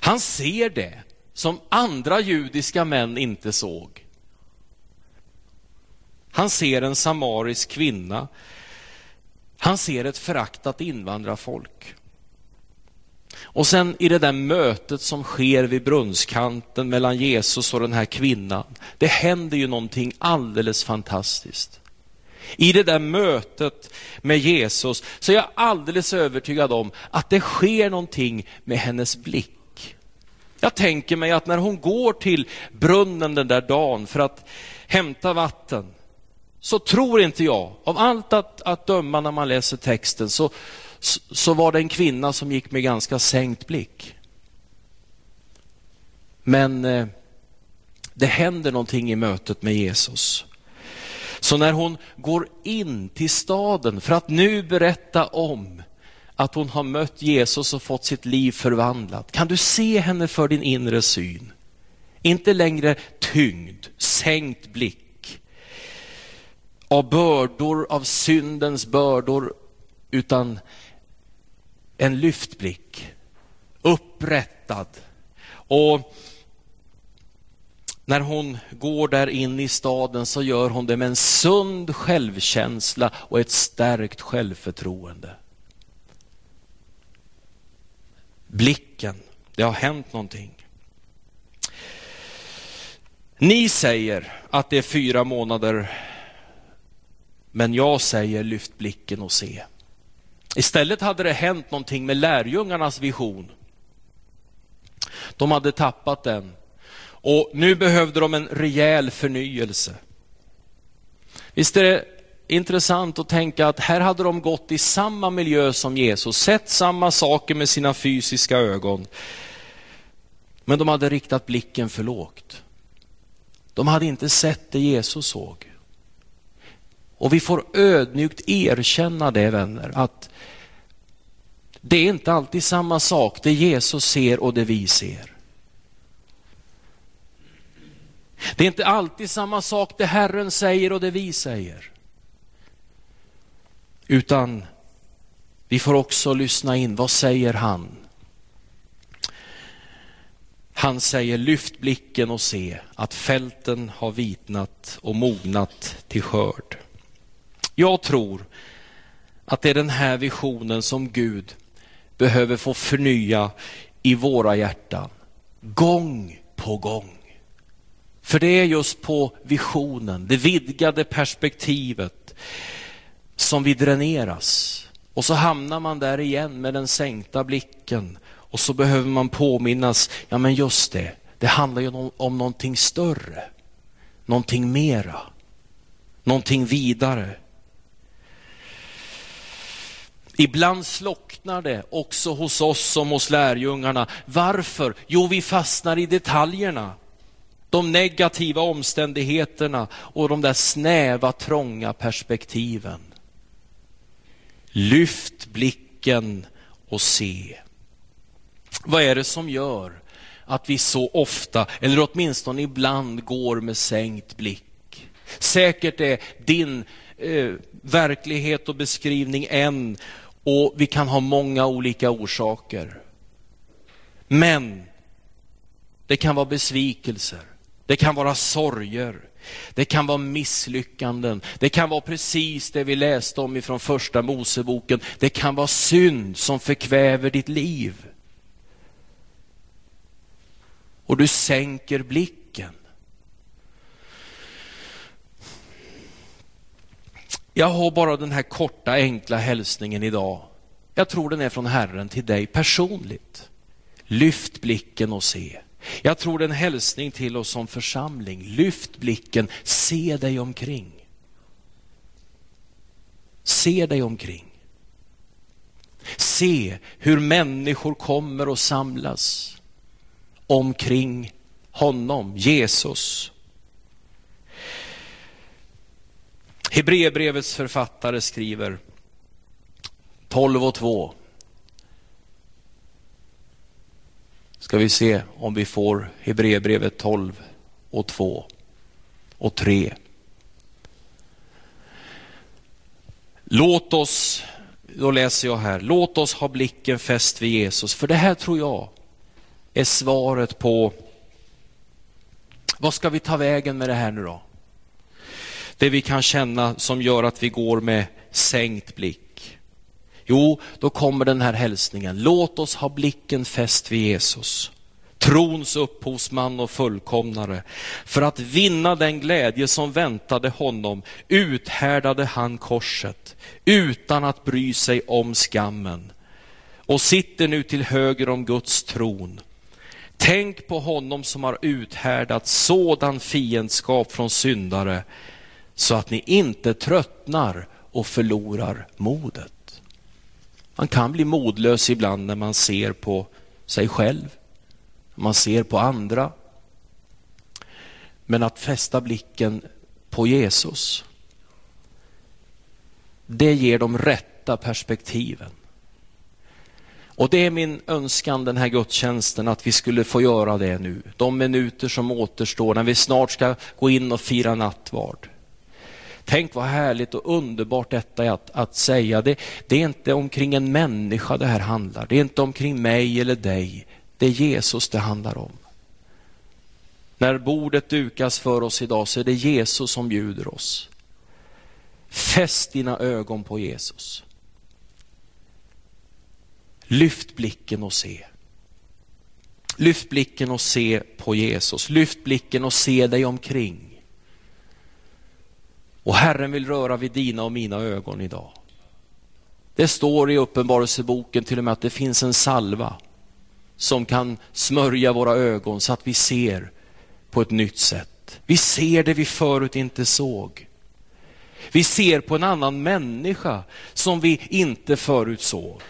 Han ser det som andra judiska män inte såg. Han ser en samarisk kvinna han ser ett föraktat invandrarfolk. Och sen i det där mötet som sker vid brunnskanten mellan Jesus och den här kvinnan, det händer ju någonting alldeles fantastiskt. I det där mötet med Jesus så är jag alldeles övertygad om att det sker någonting med hennes blick. Jag tänker mig att när hon går till brunnen den där dagen för att hämta vatten, så tror inte jag, av allt att, att döma när man läser texten, så, så var det en kvinna som gick med ganska sänkt blick. Men eh, det händer någonting i mötet med Jesus. Så när hon går in till staden för att nu berätta om att hon har mött Jesus och fått sitt liv förvandlat, kan du se henne för din inre syn? Inte längre tyngd, sänkt blick, av bördor, av syndens bördor, utan en lyftblick, upprättad. Och när hon går där in i staden så gör hon det med en sund självkänsla och ett stärkt självförtroende. Blicken, det har hänt någonting. Ni säger att det är fyra månader men jag säger lyft blicken och se. Istället hade det hänt någonting med lärjungarnas vision. De hade tappat den. Och nu behövde de en rejäl förnyelse. Visst är det intressant att tänka att här hade de gått i samma miljö som Jesus, sett samma saker med sina fysiska ögon. Men de hade riktat blicken för lågt. De hade inte sett det Jesus såg. Och vi får ödmjukt erkänna det vänner, att det är inte alltid samma sak, det Jesus ser och det vi ser. Det är inte alltid samma sak det Herren säger och det vi säger. Utan vi får också lyssna in, vad säger han? Han säger lyft blicken och se att fälten har vitnat och mognat till skörd. Jag tror att det är den här visionen som Gud behöver få förnya i våra hjärtan, gång på gång. För det är just på visionen, det vidgade perspektivet, som vi dräneras. Och så hamnar man där igen med den sänkta blicken och så behöver man påminnas, ja men just det, det handlar ju om, om någonting större, någonting mera, någonting vidare. Ibland slocknar det också hos oss som hos lärjungarna. Varför? Jo, vi fastnar i detaljerna. De negativa omständigheterna och de där snäva, trånga perspektiven. Lyft blicken och se. Vad är det som gör att vi så ofta, eller åtminstone ibland, går med sänkt blick? Säkert är din eh, verklighet och beskrivning en och vi kan ha många olika orsaker. Men det kan vara besvikelser, det kan vara sorger, det kan vara misslyckanden, det kan vara precis det vi läste om ifrån första Moseboken. Det kan vara synd som förkväver ditt liv. Och du sänker blicken. Jag har bara den här korta enkla hälsningen idag. Jag tror den är från Herren till dig personligt. Lyft blicken och se. Jag tror det är en hälsning till oss som församling. Lyft blicken, se dig omkring. Se dig omkring. Se hur människor kommer och samlas omkring honom, Jesus. Hebreerbrevets författare skriver 12 och 2. Ska vi se om vi får Hebreerbrevet 12 och 2 och 3. Låt oss, då läser jag här, låt oss ha blicken fäst vid Jesus. För det här tror jag är svaret på vad ska vi ta vägen med det här nu då? Det vi kan känna som gör att vi går med sänkt blick. Jo, då kommer den här hälsningen. Låt oss ha blicken fäst vid Jesus. Trons upphovsman och fullkomnare. För att vinna den glädje som väntade honom uthärdade han korset utan att bry sig om skammen och sitter nu till höger om Guds tron. Tänk på honom som har uthärdat sådan fiendskap från syndare så att ni inte tröttnar och förlorar modet. Man kan bli modlös ibland när man ser på sig själv, när man ser på andra. Men att fästa blicken på Jesus, det ger de rätta perspektiven. Och det är min önskan den här gudstjänsten att vi skulle få göra det nu. De minuter som återstår när vi snart ska gå in och fira nattvard. Tänk vad härligt och underbart detta är att, att säga. Det, det är inte omkring en människa det här handlar. Det är inte omkring mig eller dig. Det är Jesus det handlar om. När bordet dukas för oss idag så är det Jesus som bjuder oss. Fäst dina ögon på Jesus. Lyft blicken och se. Lyft blicken och se på Jesus. Lyft blicken och se dig omkring. Och Herren vill röra vid dina och mina ögon idag. Det står i Uppenbarelseboken till och med att det finns en salva. som kan smörja våra ögon så att vi ser på ett nytt sätt. Vi ser det vi förut inte såg. Vi ser på en annan människa som vi inte förut såg.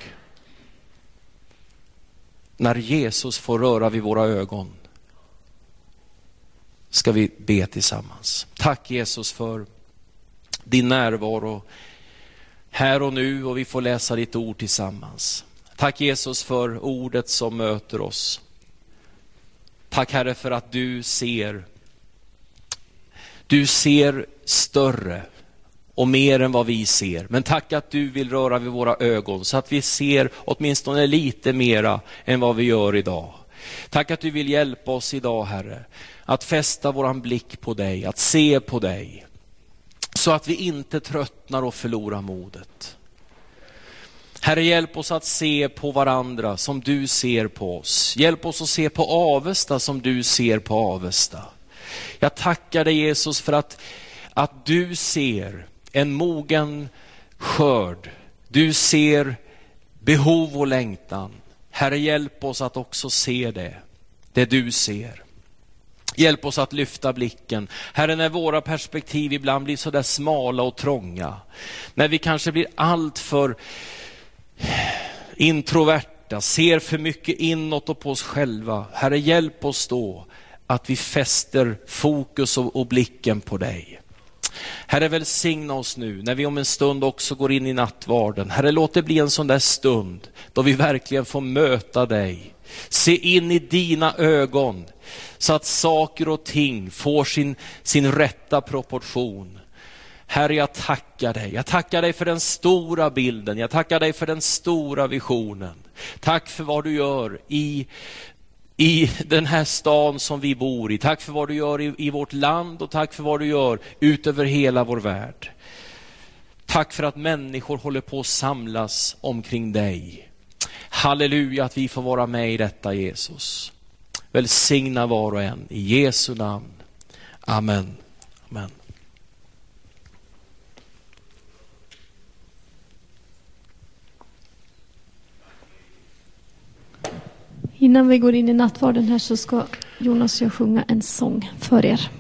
När Jesus får röra vid våra ögon ska vi be tillsammans. Tack Jesus för din närvaro här och nu och vi får läsa ditt ord tillsammans. Tack Jesus för ordet som möter oss. Tack Herre för att du ser. Du ser större och mer än vad vi ser. Men tack att du vill röra vid våra ögon så att vi ser åtminstone lite mera än vad vi gör idag. Tack att du vill hjälpa oss idag Herre, att fästa våran blick på dig, att se på dig. Så att vi inte tröttnar och förlorar modet. Herre, hjälp oss att se på varandra som du ser på oss. Hjälp oss att se på Avesta som du ser på Avesta. Jag tackar dig Jesus för att, att du ser en mogen skörd. Du ser behov och längtan. Herre, hjälp oss att också se det, det du ser. Hjälp oss att lyfta blicken. Herre, när våra perspektiv ibland blir så där smala och trånga, när vi kanske blir alltför introverta, ser för mycket inåt och på oss själva. Herre, hjälp oss då att vi fäster fokus och, och blicken på dig. Herre, välsigna oss nu när vi om en stund också går in i nattvarden. Herre, låt det bli en sån där stund då vi verkligen får möta dig. Se in i dina ögon så att saker och ting får sin, sin rätta proportion. Herre, jag tackar dig. Jag tackar dig för den stora bilden. Jag tackar dig för den stora visionen. Tack för vad du gör i, i den här stan som vi bor i. Tack för vad du gör i, i vårt land och tack för vad du gör utöver hela vår värld. Tack för att människor håller på att samlas omkring dig. Halleluja att vi får vara med i detta Jesus. Välsigna var och en i Jesu namn. Amen. Amen. Innan vi går in i nattvarden här så ska Jonas och jag sjunga en sång för er.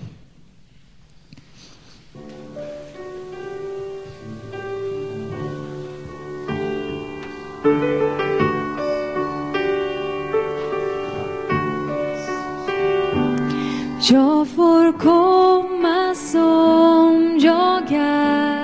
Jag får komma som jag är.